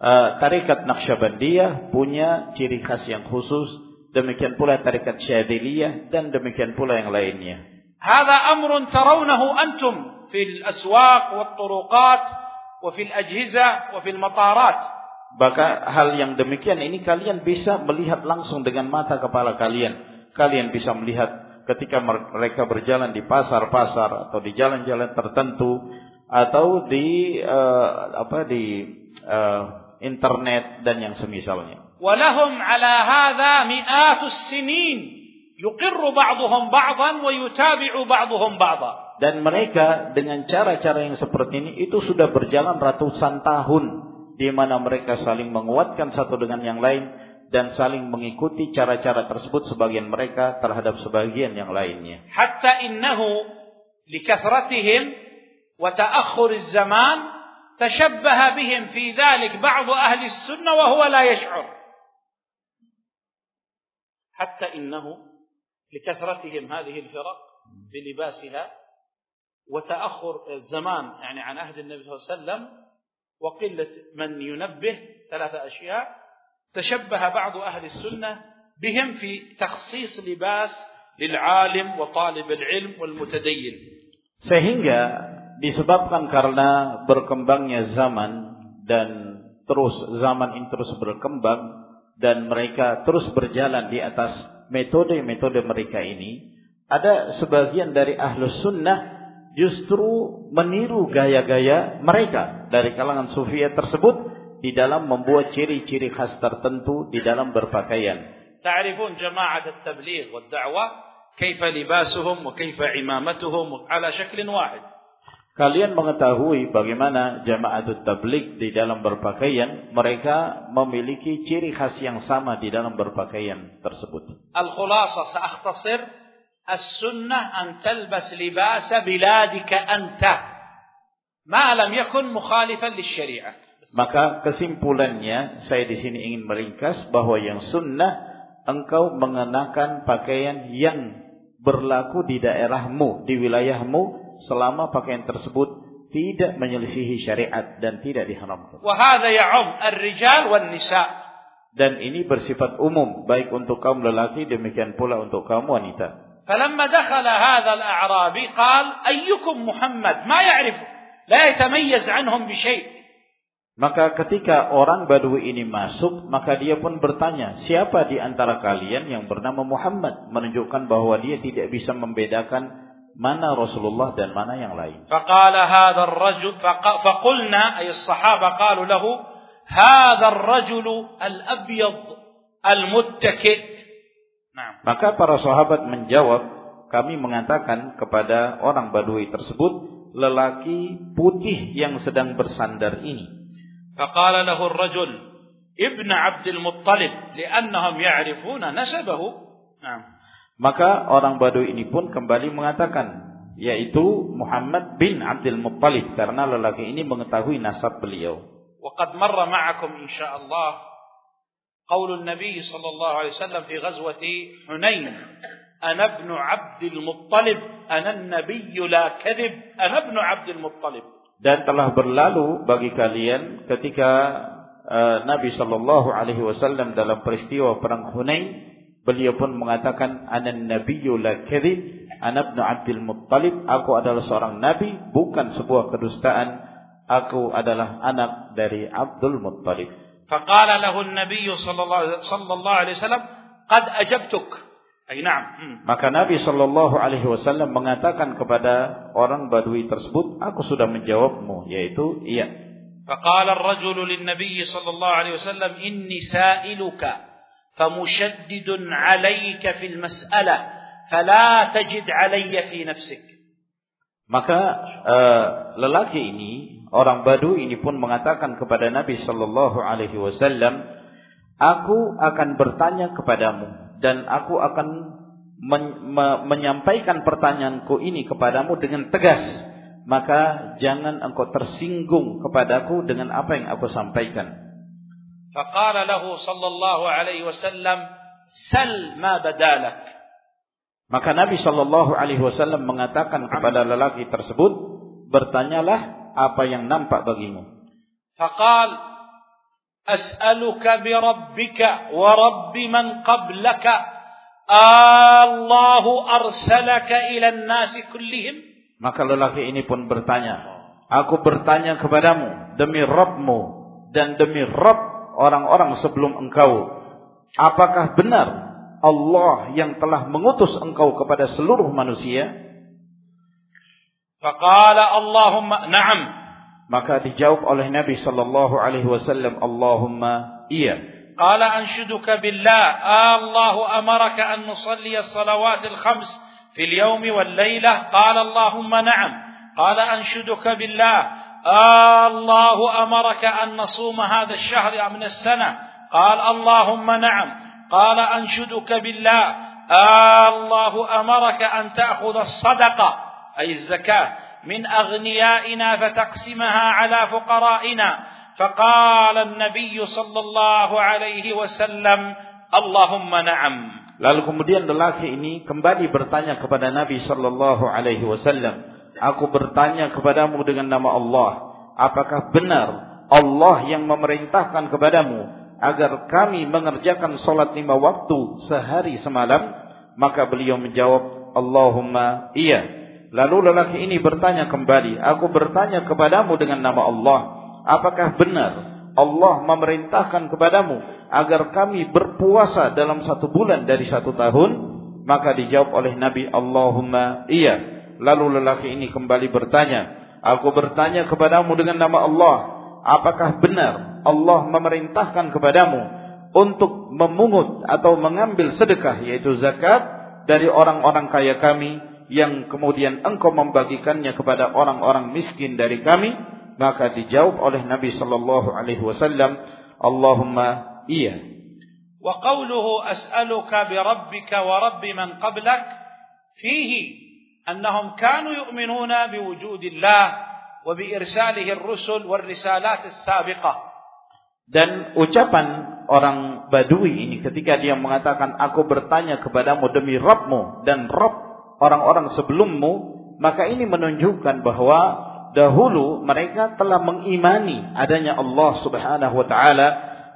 Uh, tarikat Naqsyabandiyah punya ciri khas yang khusus, demikian pula tarikat Syadziliyah dan demikian pula yang lainnya. hadza amrun tarawnahu antum fil aswaq turuqat wa fil ajhiza wa fil matarat. Maka hal yang demikian ini kalian bisa melihat langsung dengan mata kepala kalian. Kalian bisa melihat ketika mereka berjalan di pasar-pasar atau di jalan-jalan tertentu atau di uh, apa di uh, internet dan yang semisalnya. Walahum ala hadza mi'atus sinin yuqirru ba'dhum ba'dhan wa yutabi'u ba'dhum ba'dha. Dan mereka dengan cara-cara yang seperti ini itu sudah berjalan ratusan tahun di mana mereka saling menguatkan satu dengan yang lain dan saling mengikuti cara-cara tersebut sebagian mereka terhadap sebagian yang lainnya. Hatta innahu likathratihim wa ta'akhkhur zaman bihim fi dhalik ba'd ahli as-sunnah wa huwa la yash'ur. Hatta innahu likathratihim hadhihi al-firaq بلباسها وتأخر الزمان يعني عن عهد النبي صلى الله عليه وسلم وقلة من ينبه ثلاثة أشياء تشبه بعض أهل السنة بهم في تخصيص لباس للعالم وطالب العلم والمتدين sehingga disebabkan karena berkembangnya zaman dan terus zaman ini terus berkembang dan mereka terus berjalan di atas metode-metode mereka ini ada sebagian dari ahlus sunnah justru meniru gaya-gaya mereka dari kalangan sufia tersebut di dalam membuat ciri-ciri khas tertentu di dalam berpakaian. تعرفون جماعة التبليغ والدعوة كيف لباسهم وكيف عمامتهم على شكل واحد. Kalian mengetahui bagaimana jamaatul tablik di dalam berpakaian, mereka memiliki ciri khas yang sama di dalam berpakaian tersebut. Al-khulasa sa'akhtasir as-sunnah an talbas libasa biladika anta ma lam yakun mukhalifan lisyariah. Maka kesimpulannya saya di sini ingin meringkas bahwa yang sunnah engkau mengenakan pakaian yang berlaku di daerahmu, di wilayahmu selama pakaian tersebut tidak menyelisihi syariat dan tidak diharamkan. Dan ini bersifat umum baik untuk kaum lelaki demikian pula untuk kaum wanita. Maka ketika orang Badui ini masuk, maka dia pun bertanya, siapa di antara kalian yang bernama Muhammad? Menunjukkan bahwa dia tidak bisa membedakan mana Rasulullah dan mana yang lain. Faqala hadha ar-rajul faqulna ay as-sahaba qalu lahu hadha ar-rajul al-abyad al-muttaki. Maka para sahabat menjawab, kami mengatakan kepada orang Badui tersebut, lelaki putih yang sedang bersandar ini. Faqala lahu ar-rajul ibn Abdul Muttalib li'annahum ya'rifuna nasabahu. Naam. Maka orang Badui ini pun kembali mengatakan yaitu Muhammad bin Abdul Muttalib karena lelaki ini mengetahui nasab beliau. وقد مر معكم إن شاء الله قول النبي صلى الله عليه وسلم في غزوة حنين أنا ابن عبد المطلب أنا النبي لا كذب أنا ابن عبد المطلب dan telah berlalu bagi kalian ketika uh, Nabi Shallallahu Alaihi Wasallam dalam peristiwa perang Hunain Beliau pun mengatakan anan nabiyyu la kadhib, ana ibnu Abdul Muttalib, aku adalah seorang nabi, bukan sebuah kedustaan. Aku adalah anak dari Abdul Muttalib. Faqala lahu an-nabiy sallallahu sallallahu alaihi wasallam, "Qad ajabtuk." Ay na'am. Hmm. Maka Nabi sallallahu alaihi wasallam mengatakan kepada orang Badui tersebut, "Aku sudah menjawabmu," yaitu iya. Faqala ar-rajulu lin-nabiy sallallahu alaihi wasallam, "Inni sa'iluka." فمشدد عليك في المسألة فلا تجد علي في نفسك maka uh, lelaki ini Orang Badu ini pun mengatakan kepada Nabi Shallallahu Alaihi Wasallam, aku akan bertanya kepadamu dan aku akan men me menyampaikan pertanyaanku ini kepadamu dengan tegas. Maka jangan engkau tersinggung kepadaku dengan apa yang aku sampaikan. فقال له صلى الله عليه وسلم سل ما بدالك Maka Nabi Shallallahu Alaihi Wasallam mengatakan kepada lelaki tersebut, bertanyalah apa yang nampak bagimu. Faqal as'aluka bi rabbika wa rabbi man qablaka Allahu arsalaka ila an-nasi kullihim Maka lelaki ini pun bertanya, aku bertanya kepadamu demi Rabbmu dan demi Rabb orang-orang sebelum engkau, apakah benar Allah yang telah mengutus engkau kepada seluruh manusia? Faqala Allahumma na'am. Maka dijawab oleh Nabi sallallahu alaihi wasallam Allahumma iya. Qala anshuduka billah Allah amaraka an nusalli as-salawat al-khams في في اليوم والليلة قال اللهم نعم قال أنشدك بالله آه الله أمرك أن نصوم هذا الشهر من السنة؟ قال اللهم نعم. قال أنشدك بالله. آه الله أمرك أن تأخذ الصدقة أي الزكاة من أغنيائنا فتقسمها على فقرائنا. فقال النبي صلى الله عليه وسلم اللهم نعم. Lalu kemudian lelaki ini kembali bertanya kepada Nabi sallallahu alaihi wasallam, "Aku bertanya kepadamu dengan nama Allah, apakah benar Allah yang memerintahkan kepadamu agar kami mengerjakan salat lima waktu sehari semalam?" Maka beliau menjawab, "Allahumma iya." Lalu lelaki ini bertanya kembali, "Aku bertanya kepadamu dengan nama Allah, apakah benar Allah memerintahkan kepadamu agar kami berpuasa dalam satu bulan dari satu tahun maka dijawab oleh Nabi Allahumma iya Lalu lelaki ini kembali bertanya, Aku bertanya kepadamu dengan nama Allah, apakah benar Allah memerintahkan kepadamu untuk memungut atau mengambil sedekah yaitu zakat dari orang-orang kaya kami yang kemudian engkau membagikannya kepada orang-orang miskin dari kami? Maka dijawab oleh Nabi sallallahu alaihi wasallam, Allahumma iya. Wa qawluhu as'aluka bi rabbika wa rabbi man qablak fihi أنهم كانوا يؤمنون بوجود الله وبإرساله الرسل والرسالات السابقة dan ucapan orang Badui ini ketika dia mengatakan aku bertanya kepadamu demi Rabbmu dan Rabb orang-orang sebelummu maka ini menunjukkan bahwa dahulu mereka telah mengimani adanya Allah Subhanahu wa taala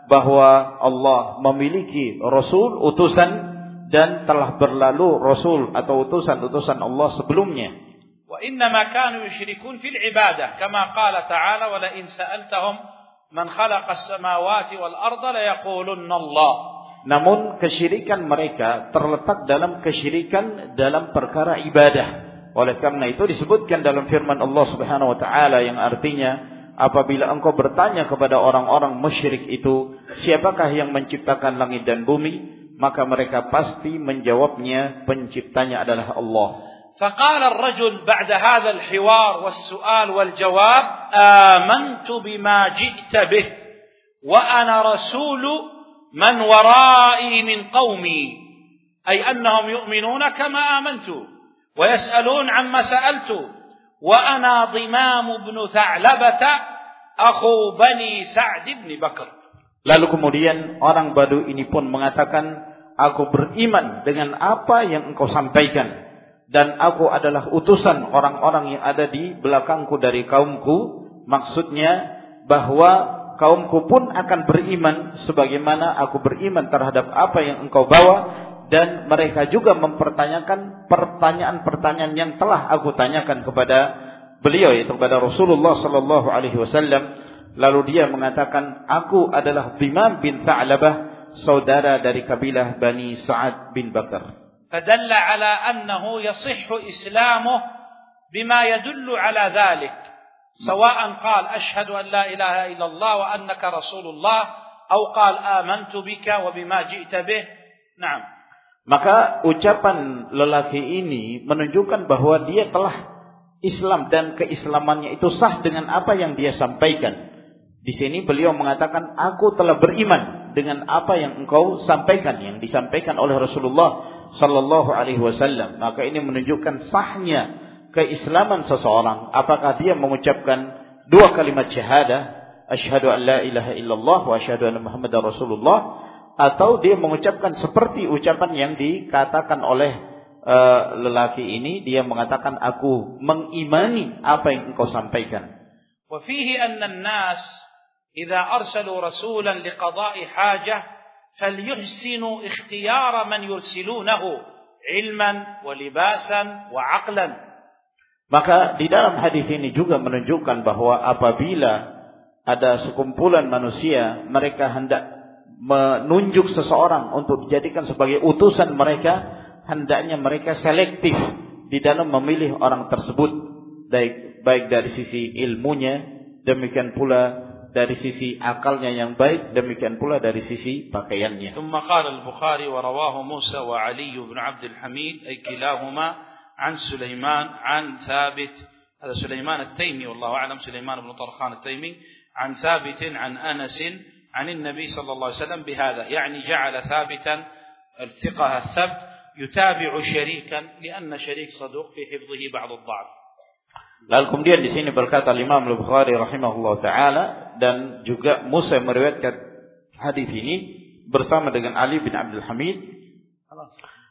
bahwa Allah memiliki rasul utusan dan telah berlalu rasul atau utusan-utusan Allah sebelumnya. Wa inna ma kanu yusyrikun fil ibadah kama qala ta'ala wa la in sa'altahum man khalaqa as-samawati wal arda la yaqulunna Allah. Namun kesyirikan mereka terletak dalam kesyirikan dalam perkara ibadah. Oleh karena itu disebutkan dalam firman Allah Subhanahu wa taala yang artinya apabila engkau bertanya kepada orang-orang musyrik itu, siapakah yang menciptakan langit dan bumi? Maka mereka pasti menjawabnya penciptanya adalah Allah. فقال الرجل بعد هذا الحوار والسؤال والجواب آمنت بما جئت به وأنا رسول من ورائي من قومي أي أنهم يؤمنون كما آمنت ويسألون عما سألت وأنا ضمام بن ثعلبة أخو بني سعد بن بكر Lalu kemudian orang Badu ini pun mengatakan, aku beriman dengan apa yang engkau sampaikan. Dan aku adalah utusan orang-orang yang ada di belakangku dari kaumku. Maksudnya bahwa kaumku pun akan beriman sebagaimana aku beriman terhadap apa yang engkau bawa dan mereka juga mempertanyakan pertanyaan-pertanyaan yang telah aku tanyakan kepada beliau yaitu kepada Rasulullah sallallahu alaihi wasallam lalu dia mengatakan aku adalah Dhimam bin Tha'labah saudara dari kabilah Bani Sa'ad bin Bakar فدل على أنه يصح إسلامه بما يدل على ذلك سواء قال أشهد أن لا إله إلا الله وأنك رسول الله أو قال آمنت بك وبما جئت به نعم Maka ucapan lelaki ini menunjukkan bahwa dia telah Islam dan keislamannya itu sah dengan apa yang dia sampaikan. Di sini beliau mengatakan, aku telah beriman dengan apa yang engkau sampaikan yang disampaikan oleh Rasulullah sallallahu alaihi wasallam. Maka ini menunjukkan sahnya keislaman seseorang. Apakah dia mengucapkan dua kalimat syahadah asyhadu an la ilaha illallah wa asyhadu anna muhammadar rasulullah atau dia mengucapkan seperti ucapan yang dikatakan oleh uh, lelaki ini dia mengatakan aku mengimani apa yang engkau sampaikan. Wa fihi anna an-nas إذا أرسلوا رسولا لقضاء حاجة فليحسنوا اختيار من يرسلونه علما ولباسا وعقلا. Maka di dalam hadis ini juga menunjukkan bahwa apabila ada sekumpulan manusia mereka hendak menunjuk seseorang untuk dijadikan sebagai utusan mereka, hendaknya mereka selektif di dalam memilih orang tersebut, baik baik dari sisi ilmunya, demikian pula dari sisi akalnya yang baik, demikian pula dari sisi pakaiannya. ثم قال البخاري ورواه موسى وعلي بن عبد الحميد أي كلاهما عن سليمان عن ثابت. هذا سليمان التيمي والله أعلم سليمان بن طرخان التيمي. عن ثابت عن أنس عن النبي صلى الله عليه وسلم بهذا. يعني جعل ثابتا الثقة الثبت يتابع شريكا لأن شريك صدوق في حفظه بعض الضعف. Lalu kemudian di sini berkata Imam Al-Bukhari rahimahullah taala dan juga Musa meriwayatkan hadis ini bersama dengan Ali bin Abdul Hamid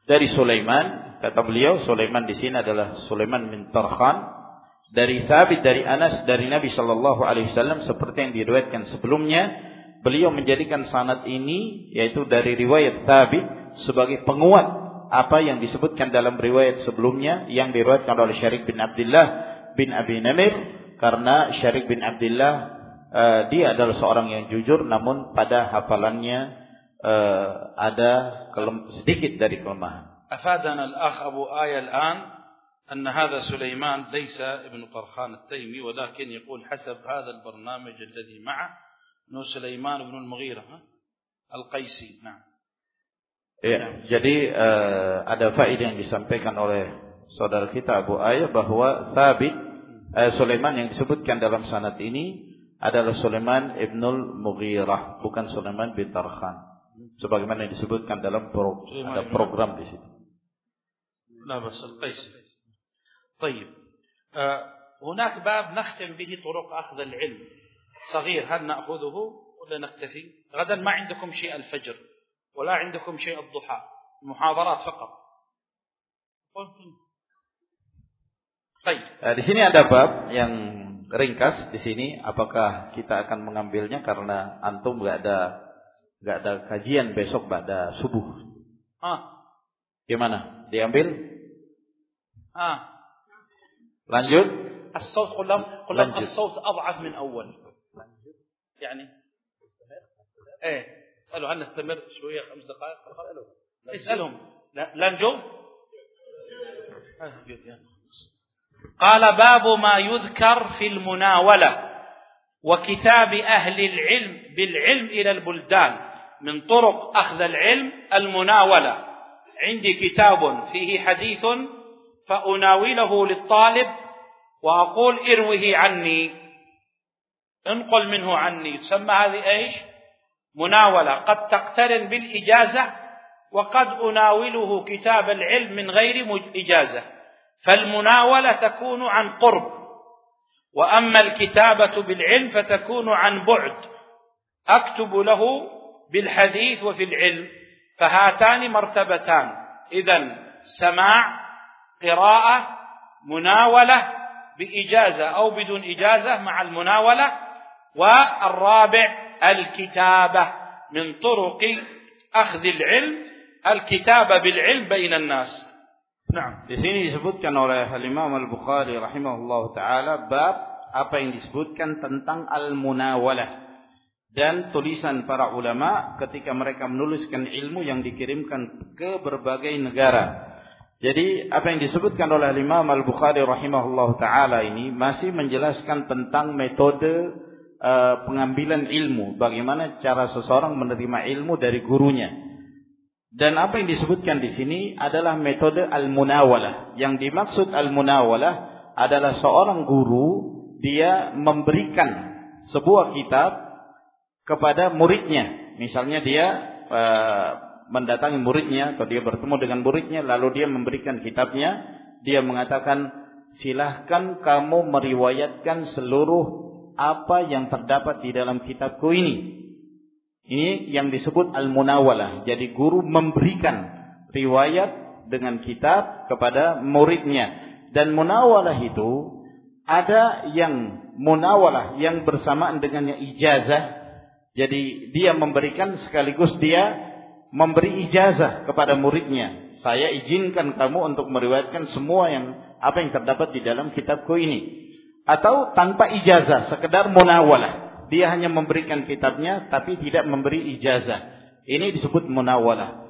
dari Sulaiman. Kata beliau Sulaiman di sini adalah Sulaiman bin Tarkhan. Dari Thabit dari Anas dari Nabi sallallahu alaihi wasallam seperti yang diriwayatkan sebelumnya beliau menjadikan sanad ini yaitu dari riwayat Thabit sebagai penguat apa yang disebutkan dalam riwayat sebelumnya yang diriwayatkan oleh Syarik bin Abdullah bin Abi Namir. Karena Syarik bin Abdullah uh, dia adalah seorang yang jujur namun pada hafalannya uh, ada sedikit dari kelemahan. أفادنا الأخ أبو آية الآن أن هذا سليمان ليس ابن طرخان التيمي ولكن يقول حسب هذا البرنامج الذي معه أنه سليمان بن المغيرة القيسي نعم Ya, jadi uh, ada faedah yang disampaikan oleh saudara kita Abu Ayah bahwa Thabit eh, Sulaiman yang disebutkan dalam sanad ini adalah Sulaiman ibnul Mughirah, bukan Sulaiman bin Tarkhan. Sebagaimana yang disebutkan dalam pro, ada program di situ. لا بس القيس طيب آه هناك باب نختم به طرق أخذ العلم صغير هل نأخذه ولا نكتفي غدا ما عندكم شيء الفجر ولا عندكم شيء الضحى محاضرات فقط Uh, di sini ada bab yang ringkas di sini. Apakah kita akan mengambilnya karena antum nggak ada nggak ada kajian besok pada subuh? Ah, gimana? Diambil? Ah, lanjut. الصوت قل لهم قل لهم الصوت أضعف من أول يعني ايه اسألوا هل نستمر شوية خمس دقائق اسألهم اسألهم لا نجوم قال باب ما يذكر في المناولة وكتاب أهل العلم بالعلم إلى البلدان من طرق أخذ العلم المناولة. عندي كتاب فيه حديث فأناوله للطالب وأقول اروه عني. انقل منه عني. تسمى هذه إيش؟ مناولة. قد تقترن بالإجازة وقد أناوله كتاب العلم من غير إجازة. فالمناولة تكون عن قرب وأما الكتابة بالعلم فتكون عن بعد. أكتب له بالحديث وفي العلم فهاتان مرتبتان. إذا سماع قراءة مناولة بإجازة أو بدون إجازة مع المناولة والرابع الكتابة من طرق أخذ العلم الكتابة بالعلم بين الناس. Nah, di sini disebutkan oleh Imam Al-Bukhari rahimahullah taala bab apa yang disebutkan tentang al-munawalah dan tulisan para ulama ketika mereka menuliskan ilmu yang dikirimkan ke berbagai negara. Jadi apa yang disebutkan oleh Imam Al-Bukhari rahimahullah taala ini masih menjelaskan tentang metode uh, pengambilan ilmu, bagaimana cara seseorang menerima ilmu dari gurunya. Dan apa yang disebutkan di sini adalah metode al-munawalah. Yang dimaksud al-munawalah adalah seorang guru dia memberikan sebuah kitab kepada muridnya. Misalnya dia uh, mendatangi muridnya atau dia bertemu dengan muridnya lalu dia memberikan kitabnya, dia mengatakan silahkan kamu meriwayatkan seluruh apa yang terdapat di dalam kitabku ini. Ini yang disebut al-munawalah. Jadi guru memberikan riwayat dengan kitab kepada muridnya. Dan munawalah itu ada yang munawalah yang bersamaan dengan yang ijazah. Jadi dia memberikan sekaligus dia memberi ijazah kepada muridnya. Saya izinkan kamu untuk meriwayatkan semua yang apa yang terdapat di dalam kitabku ini. Atau tanpa ijazah, sekedar munawalah. Dia hanya memberikan kitabnya tapi tidak memberi ijazah. Ini disebut munawalah.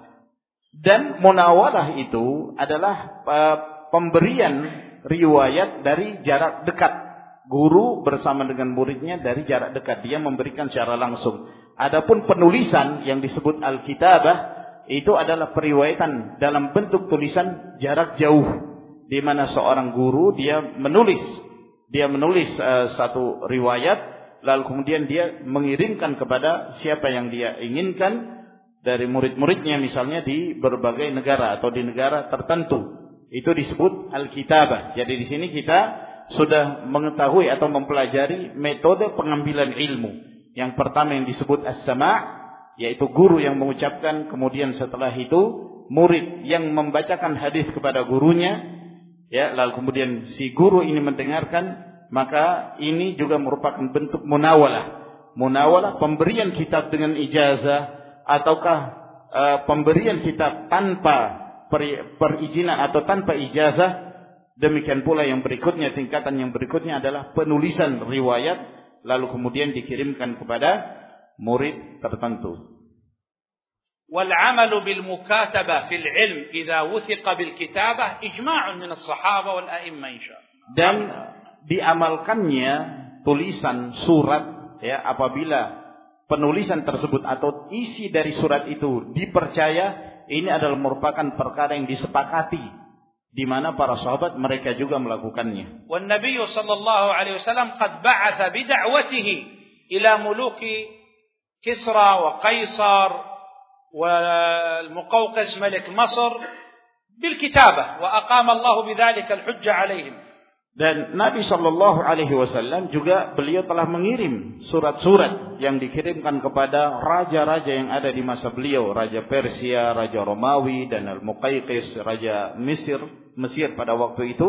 Dan munawalah itu adalah uh, pemberian riwayat dari jarak dekat. Guru bersama dengan muridnya dari jarak dekat. Dia memberikan secara langsung. Adapun penulisan yang disebut Alkitabah itu adalah periwayatan dalam bentuk tulisan jarak jauh. di mana seorang guru dia menulis dia menulis uh, satu riwayat lalu kemudian dia mengirimkan kepada siapa yang dia inginkan dari murid-muridnya misalnya di berbagai negara atau di negara tertentu. Itu disebut al-kitabah. Jadi di sini kita sudah mengetahui atau mempelajari metode pengambilan ilmu. Yang pertama yang disebut as-sama' yaitu guru yang mengucapkan. Kemudian setelah itu murid yang membacakan hadis kepada gurunya. Ya lalu kemudian si guru ini mendengarkan maka ini juga merupakan bentuk munawalah munawalah pemberian kitab dengan ijazah ataukah uh, pemberian kitab tanpa per, perizinan atau tanpa ijazah demikian pula yang berikutnya tingkatan yang berikutnya adalah penulisan riwayat lalu kemudian dikirimkan kepada murid tertentu. والعمل بالمكاتبة في العلم إذا وثق بالكتابة إجماع من الصحابة والأئمة إن شاء الله. Dan diamalkannya tulisan surat ya apabila penulisan tersebut atau isi dari surat itu dipercaya ini adalah merupakan perkara yang disepakati di mana para sahabat mereka juga melakukannya. Wan Nabi sallallahu alaihi wasallam qad ba'atha bi da'watihi ila muluki كسرى وقيصر والمقوقس ملك مصر بالكتابة وأقام الله بذلك الحجة عليهم Dan Nabi Shallallahu Alaihi Wasallam juga beliau telah mengirim surat-surat yang dikirimkan kepada raja-raja yang ada di masa beliau, Raja Persia, Raja Romawi, dan Al-Muqayqis, Raja Mesir, Mesir pada waktu itu,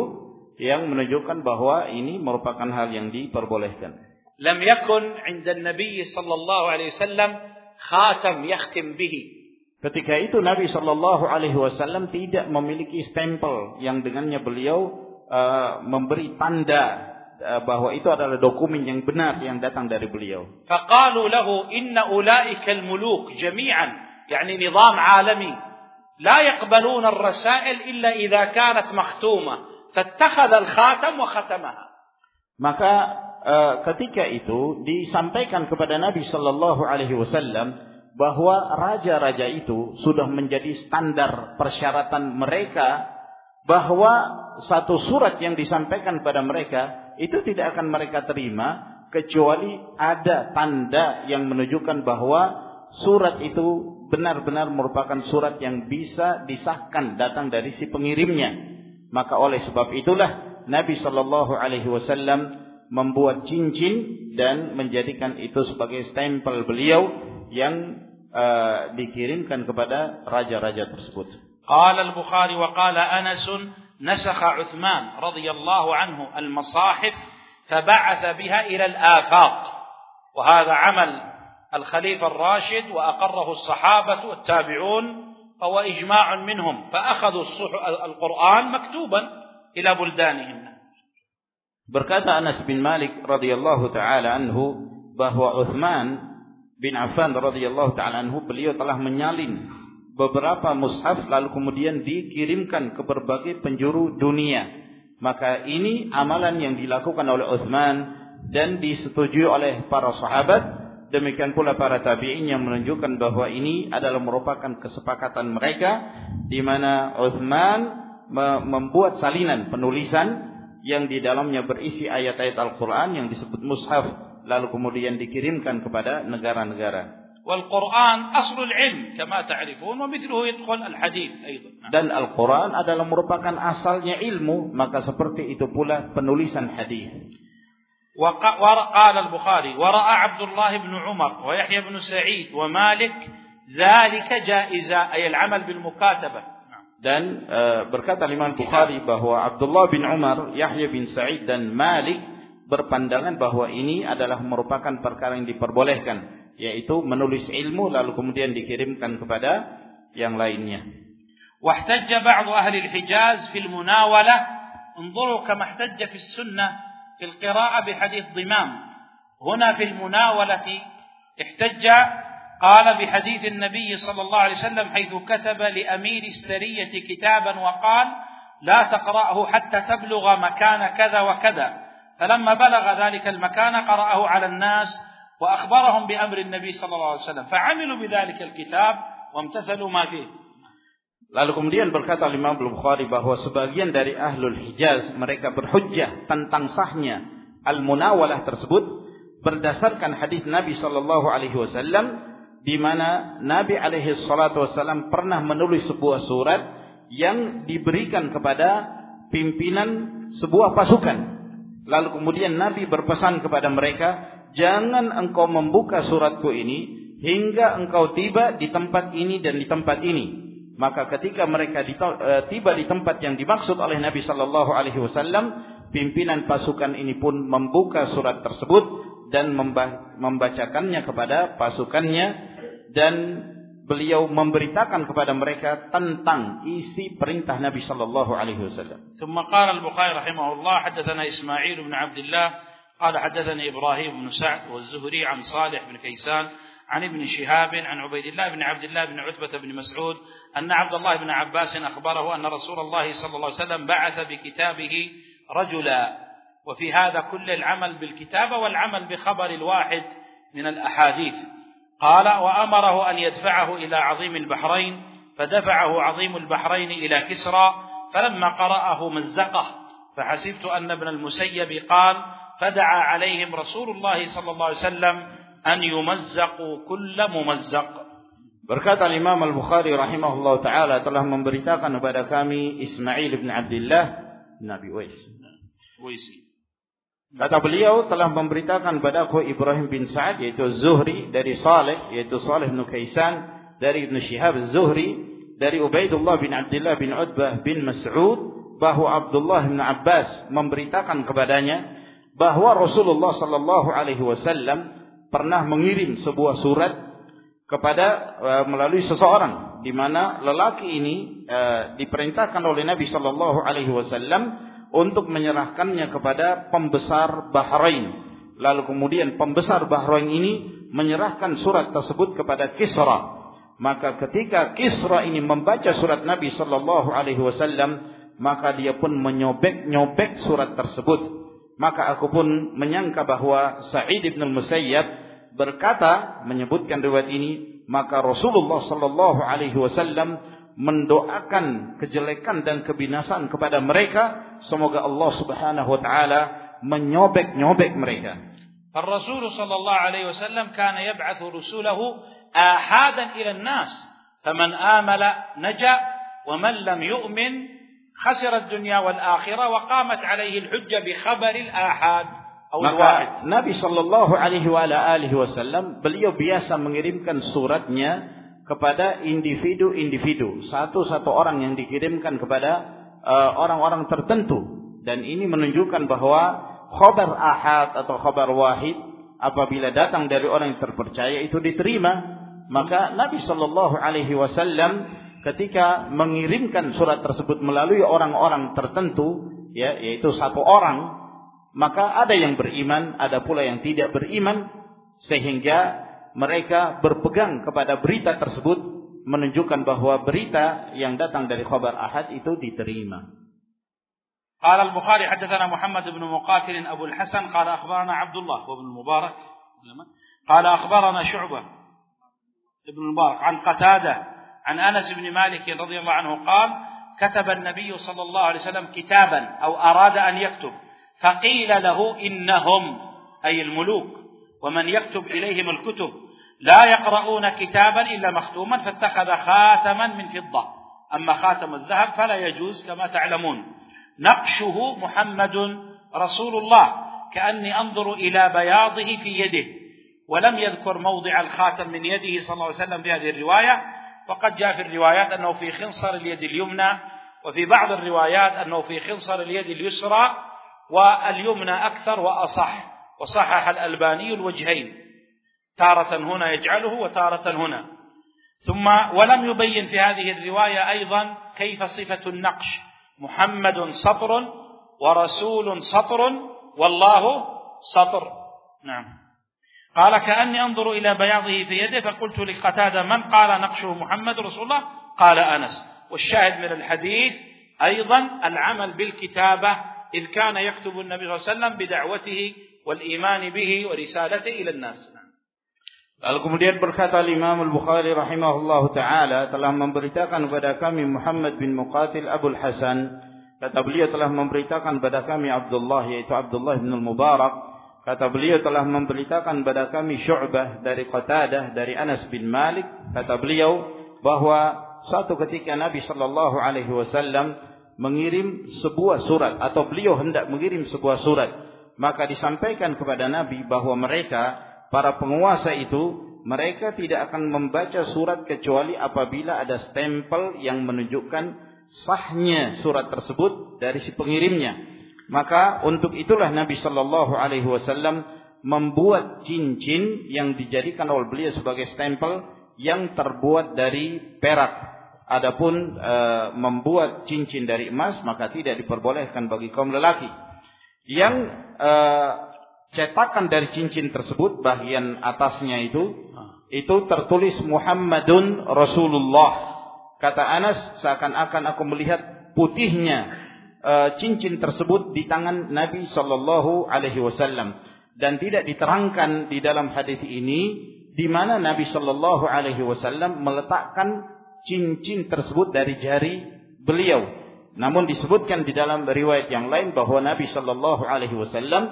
yang menunjukkan bahwa ini merupakan hal yang diperbolehkan. لم يكن عند النبي صلى الله عليه وسلم خاتم يختم به Ketika itu Nabi Shallallahu Alaihi Wasallam tidak memiliki stempel yang dengannya beliau uh, memberi tanda uh, bahwa itu adalah dokumen yang benar yang datang dari beliau. فقالوا له إن أولئك الملوك جميعا يعني نظام عالمي لا يقبلون الرسائل إلا إذا كانت مختومة فاتخذ الخاتم وختمها. Maka uh, ketika itu disampaikan kepada Nabi Shallallahu Alaihi Wasallam bahwa raja-raja itu sudah menjadi standar persyaratan mereka bahwa satu surat yang disampaikan kepada mereka itu tidak akan mereka terima kecuali ada tanda yang menunjukkan bahwa surat itu benar-benar merupakan surat yang bisa disahkan datang dari si pengirimnya. Maka oleh sebab itulah Nabi Shallallahu Alaihi Wasallam membuat cincin dan menjadikan itu sebagai stempel beliau yang uh, dikirimkan kepada raja-raja tersebut. قال البخاري وقال أنس نسخ عثمان رضي الله عنه المصاحف فبعث بها إلى الآفاق. وهذا عمل الخليفة الراشد وأقره الصحابة والتابعون فهو إجماع منهم فأخذوا القرآن مكتوبا إلى بلدانهم. Berkata Anas bin Malik radhiyallahu taala anhu bahwa Uthman bin Affan radhiyallahu taala anhu beliau telah menyalin beberapa mushaf lalu kemudian dikirimkan ke berbagai penjuru dunia. Maka ini amalan yang dilakukan oleh Uthman dan disetujui oleh para sahabat. Demikian pula para tabi'in yang menunjukkan bahwa ini adalah merupakan kesepakatan mereka di mana Uthman membuat salinan penulisan yang di dalamnya berisi ayat-ayat Al-Quran yang disebut mushaf lalu kemudian dikirimkan kepada negara-negara. والقرآن أصل العلم كما تعرفون ومثله يدخل الحديث أيضا. Dan Al-Quran adalah merupakan asalnya ilmu, maka seperti itu pula penulisan hadis. وقال البخاري ورأى عبد الله بن عمر ويحيى بن سعيد ومالك ذلك جائزة أي العمل بالمكاتبة Dan e, berkata Imam Bukhari bahwa Abdullah bin Umar, Yahya bin Sa'id dan Malik berpandangan bahwa ini adalah merupakan perkara yang diperbolehkan, yaitu menulis ilmu lalu kemudian dikirimkan kepada yang lainnya. واحتج بعض أهل الحجاز في المناولة انظروا كما احتج في السنة في القراءة بحديث ضمام هنا في المناولة احتج قال بحديث النبي صلى الله عليه وسلم حيث كتب لأمير السرية كتابا وقال لا تقرأه حتى تبلغ مكان كذا وكذا فلما بلغ ذلك المكان قرأه على الناس وأخبرهم بأمر النبي صلى الله عليه وسلم فعملوا بذلك الكتاب وامتثلوا ما فيه Lalu kemudian berkata Imam Bukhari bahwa sebagian dari ahlul Hijaz mereka berhujjah tentang sahnya al-munawalah tersebut berdasarkan hadis Nabi sallallahu alaihi wasallam di mana Nabi alaihi salatu wasallam pernah menulis sebuah surat yang diberikan kepada pimpinan sebuah pasukan. Lalu kemudian Nabi berpesan kepada mereka, "Jangan engkau membuka suratku ini hingga engkau tiba di tempat ini dan di tempat ini." Maka ketika mereka eh, tiba di tempat yang dimaksud oleh Nabi sallallahu alaihi wasallam, pimpinan pasukan ini pun membuka surat tersebut dan membacakannya kepada pasukannya dan beliau memberitakan kepada mereka tentang isi perintah Nabi sallallahu alaihi wasallam. ثم قال البخاري رحمه الله حدثنا اسماعيل بن عبد الله قال حدثني إبراهيم بن سعد والزهري عن صالح بن كيسان عن ابن شهاب عن عبيد الله بن عبد الله بن عتبة بن مسعود أن عبد الله بن عباس أخبره أن رسول الله صلى الله عليه وسلم بعث بكتابه رجلا وفي هذا كل العمل بالكتابة والعمل بخبر الواحد من الأحاديث. قال وأمره أن يدفعه إلى عظيم البحرين فدفعه عظيم البحرين إلى كسرى فلما قرأه مزقه فحسبت أن ابن المسيب قال فدعا عليهم رسول الله صلى الله عليه وسلم an yumazzaqu kulla mumazzaq. Berkata Imam Al-Bukhari rahimahullah taala telah memberitakan kepada kami Ismail bin Abdullah Nabi Uwais. Uwaisi. Kata beliau telah memberitakan kepada aku Ibrahim bin Sa'ad yaitu Zuhri dari Saleh yaitu Saleh bin Kaisan dari Ibn Shihab Zuhri dari Ubaidullah bin Abdullah bin Utbah bin Mas'ud bahwa Abdullah bin Abbas memberitakan kepadanya bahwa Rasulullah sallallahu alaihi wasallam pernah mengirim sebuah surat kepada uh, melalui seseorang di mana lelaki ini uh, diperintahkan oleh Nabi sallallahu alaihi wasallam untuk menyerahkannya kepada pembesar Bahrain. Lalu kemudian pembesar Bahrain ini menyerahkan surat tersebut kepada Kisra. Maka ketika Kisra ini membaca surat Nabi sallallahu alaihi wasallam, maka dia pun menyobek-nyobek surat tersebut. Maka aku pun menyangka bahwa Sa'id bin Musayyab berkata menyebutkan riwayat ini maka Rasulullah sallallahu alaihi wasallam mendoakan kejelekan dan kebinasaan kepada mereka semoga Allah Subhanahu wa taala menyobek-nyobek mereka. الرسول صلى الله عليه وسلم كان يبعث رسوله آحادا إلى الناس فمن آمل نجا ومن لم يؤمن khasirat الدنيا والآخرة akhirah عليه الحجة بخبر al-hujjah bi al-ahad maka Nabi sallallahu alaihi wasallam beliau biasa mengirimkan suratnya kepada individu-individu, satu-satu orang yang dikirimkan kepada eh, orang-orang uh, tertentu. Dan ini menunjukkan bahwa khabar ahad atau khabar wahid apabila datang dari orang yang terpercaya itu diterima, maka Nabi shallallahu alaihi wasallam ketika mengirimkan surat tersebut melalui orang-orang tertentu ya yaitu satu orang maka ada yang beriman, ada pula yang tidak beriman sehingga mereka berpegang kepada berita tersebut menunjukkan bahwa berita yang datang dari khabar ahad itu diterima. قال البخاري حدثنا محمد بن مقاتل أبو الحسن قال أخبرنا عبد الله وابن المبارك قال أخبرنا شعبة ابن المبارك عن قتادة عن أنس بن مالك رضي الله عنه قال كتب النبي صلى الله عليه وسلم كتابا أو أراد أن يكتب فقيل له إنهم أي الملوك ومن يكتب إليهم الكتب لا يقرؤون كتابا إلا مختوما فاتخذ خاتما من فضة. أما خاتم الذهب فلا يجوز كما تعلمون. نقشه محمد رسول الله كأني أنظر إلى بياضه في يده ولم يذكر موضع الخاتم من يده صلى الله عليه وسلم في هذه الرواية وقد جاء في الروايات أنه في خنصر اليد اليمنى وفي بعض الروايات أنه في خنصر اليد اليسرى واليمنى أكثر وأصح وصحح الألباني الوجهين تارة هنا يجعله وتارة هنا. ثم ولم يبين في هذه الرواية أيضا كيف صفة النقش محمد سطر ورسول سطر والله سطر. نعم. قال كأني أنظر إلى بياضه في يده فقلت لقتادة من قال نقشه محمد رسول الله قال أنس والشاهد من الحديث أيضا العمل بالكتابة إذ كان يكتب النبي صلى الله عليه وسلم بدعوته والإيمان به ورسالته إلى الناس Lalu kemudian berkata Imam Al-Bukhari rahimahullahu taala telah memberitakan kepada kami Muhammad bin Muqatil Abdul Hasan kata beliau telah memberitakan kepada kami Abdullah yaitu Abdullah bin Al-Mubarak kata beliau telah memberitakan kepada kami Syu'bah dari Qatadah dari Anas bin Malik kata beliau bahwa suatu ketika Nabi sallallahu alaihi wasallam mengirim sebuah surat atau beliau hendak mengirim sebuah surat maka disampaikan kepada Nabi bahwa mereka para penguasa itu mereka tidak akan membaca surat kecuali apabila ada stempel yang menunjukkan sahnya surat tersebut dari si pengirimnya. Maka untuk itulah Nabi Shallallahu Alaihi Wasallam membuat cincin yang dijadikan oleh beliau sebagai stempel yang terbuat dari perak. Adapun e, membuat cincin dari emas maka tidak diperbolehkan bagi kaum lelaki. Yang e, cetakan dari cincin tersebut bagian atasnya itu itu tertulis Muhammadun Rasulullah. Kata Anas seakan-akan aku melihat putihnya uh, cincin tersebut di tangan Nabi sallallahu alaihi wasallam dan tidak diterangkan di dalam hadis ini di mana Nabi sallallahu alaihi wasallam meletakkan cincin tersebut dari jari beliau. Namun disebutkan di dalam riwayat yang lain bahwa Nabi sallallahu alaihi wasallam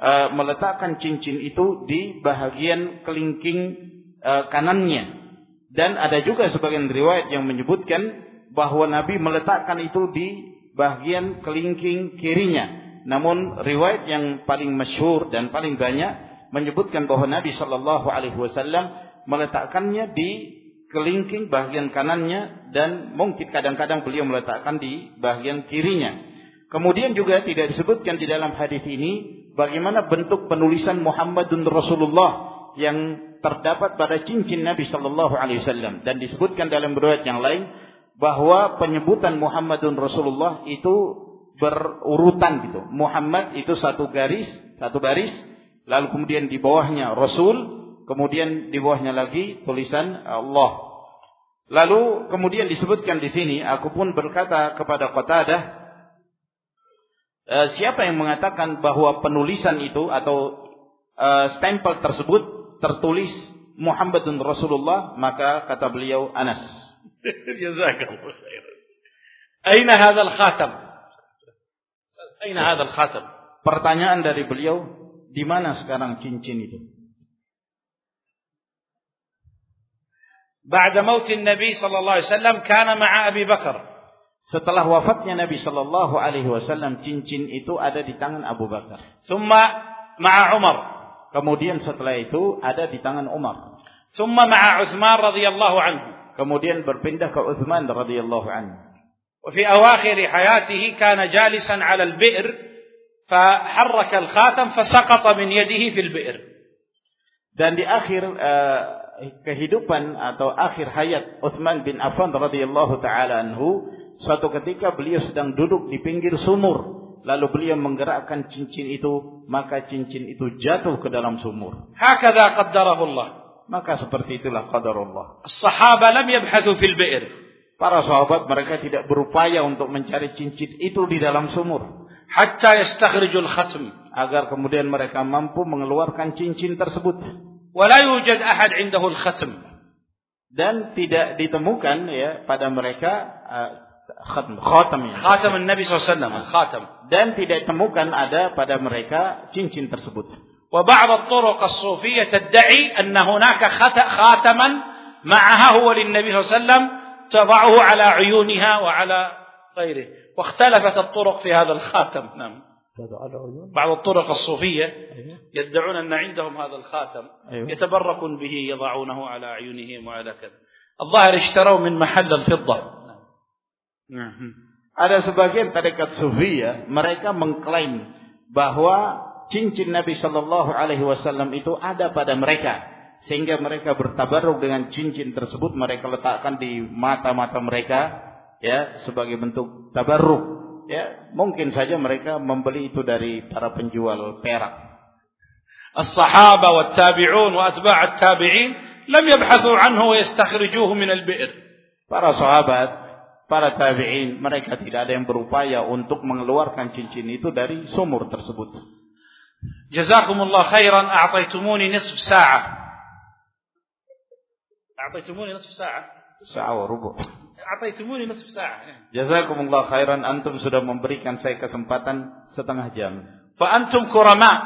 uh, meletakkan cincin itu di bahagian kelingking uh, kanannya. Dan ada juga sebagian riwayat yang menyebutkan bahwa Nabi meletakkan itu di bahagian kelingking kirinya. Namun riwayat yang paling masyhur dan paling banyak menyebutkan bahwa Nabi Shallallahu Alaihi Wasallam meletakkannya di kelingking bahagian kanannya dan mungkin kadang-kadang beliau meletakkan di bahagian kirinya. Kemudian juga tidak disebutkan di dalam hadis ini bagaimana bentuk penulisan Muhammadun Rasulullah yang terdapat pada cincin Nabi Sallallahu Alaihi Wasallam dan disebutkan dalam riwayat yang lain bahwa penyebutan Muhammadun Rasulullah itu berurutan gitu. Muhammad itu satu garis, satu baris, lalu kemudian di bawahnya Rasul, kemudian di bawahnya lagi tulisan Allah. Lalu kemudian disebutkan di sini, aku pun berkata kepada Qatadah, Eh, siapa yang mengatakan bahwa penulisan itu atau uh, stempel tersebut tertulis Muhammadun Rasulullah maka kata beliau Anas. Jazakallahu khairan. Aina hadzal khatam? Aina hadzal khatam? Pertanyaan dari beliau, di mana sekarang cincin itu? بعد موت النبي صلى الله عليه وسلم كان مع أبي بكر Setelah wafatnya Nabi Shallallahu Alaihi Wasallam, cincin itu ada di tangan Abu Bakar. Summa ma'a Umar. Kemudian setelah itu ada di tangan Umar. Summa ma'a Uthman radhiyallahu anhu. Kemudian berpindah ke Uthman radhiyallahu anhu. وفي أواخر حياته كان جالسا على البئر فحرك الخاتم فسقط من يده في البئر. Dan di akhir uh, kehidupan atau akhir hayat Uthman bin Affan radhiyallahu taala anhu Suatu ketika beliau sedang duduk di pinggir sumur. Lalu beliau menggerakkan cincin itu. Maka cincin itu jatuh ke dalam sumur. Hakada qaddarahu Allah. Maka seperti itulah qadar Allah. Sahaba lam yabhathu fil bi'r. Para sahabat mereka tidak berupaya untuk mencari cincin itu di dalam sumur. Hatta yastakhrijul khatm. Agar kemudian mereka mampu mengeluarkan cincin tersebut. Wala yujad ahad indahu al-khatm. Dan tidak ditemukan ya pada mereka uh, khatam khatam ya. Khatam Nabi SAW khatam. Dan tidak ditemukan ada pada mereka cincin tersebut. وبعض الطرق الصوفية تدعي أن هناك خاتما معها هو للنبي صلى الله عليه وسلم تضعه على عيونها وعلى غيره. واختلفت الطرق في هذا الخاتم. نعم. بعض الطرق الصوفية يدعون أن عندهم هذا الخاتم. يتبركون به يضعونه على عيونهم وعلى كذا. الظاهر اشتروا من محل الفضة. Ada sebagian tarekat sufi ya, mereka mengklaim bahwa cincin Nabi Shallallahu Alaihi Wasallam itu ada pada mereka, sehingga mereka bertabaruk dengan cincin tersebut, mereka letakkan di mata-mata mereka, ya sebagai bentuk tabarruk. Ya, mungkin saja mereka membeli itu dari para penjual perak. الصحابة والتابعون وأتباع التابعين لم يبحثوا عنه ويستخرجوه من البئر. Para sahabat para tabi'in mereka tidak ada yang berupaya untuk mengeluarkan cincin itu dari sumur tersebut. Jazakumullah khairan a'taitumuni nisf sa'ah. أعطيتموني نصف ساعة ساعة وربع أعطيتموني نصف ساعة Jazakumullah khairan antum sudah memberikan saya kesempatan setengah jam. فأنتم كرماء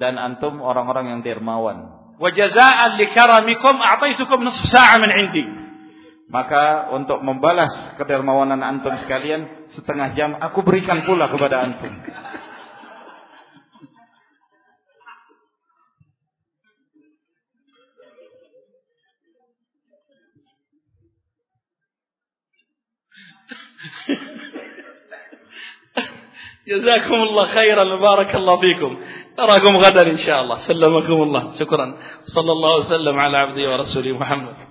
Dan antum orang-orang yang dermawan. وجزاء لكرمكم أعطيتكم نصف ساعة من عندي Maka untuk membalas kedermawanan antum sekalian setengah jam aku berikan pula kepada antum. جزاكم الله خيرا وبارك الله فيكم. نراكم غدا إن شاء الله. سلمكم الله. شكرا. صلى الله وسلم على عبده ورسوله محمد.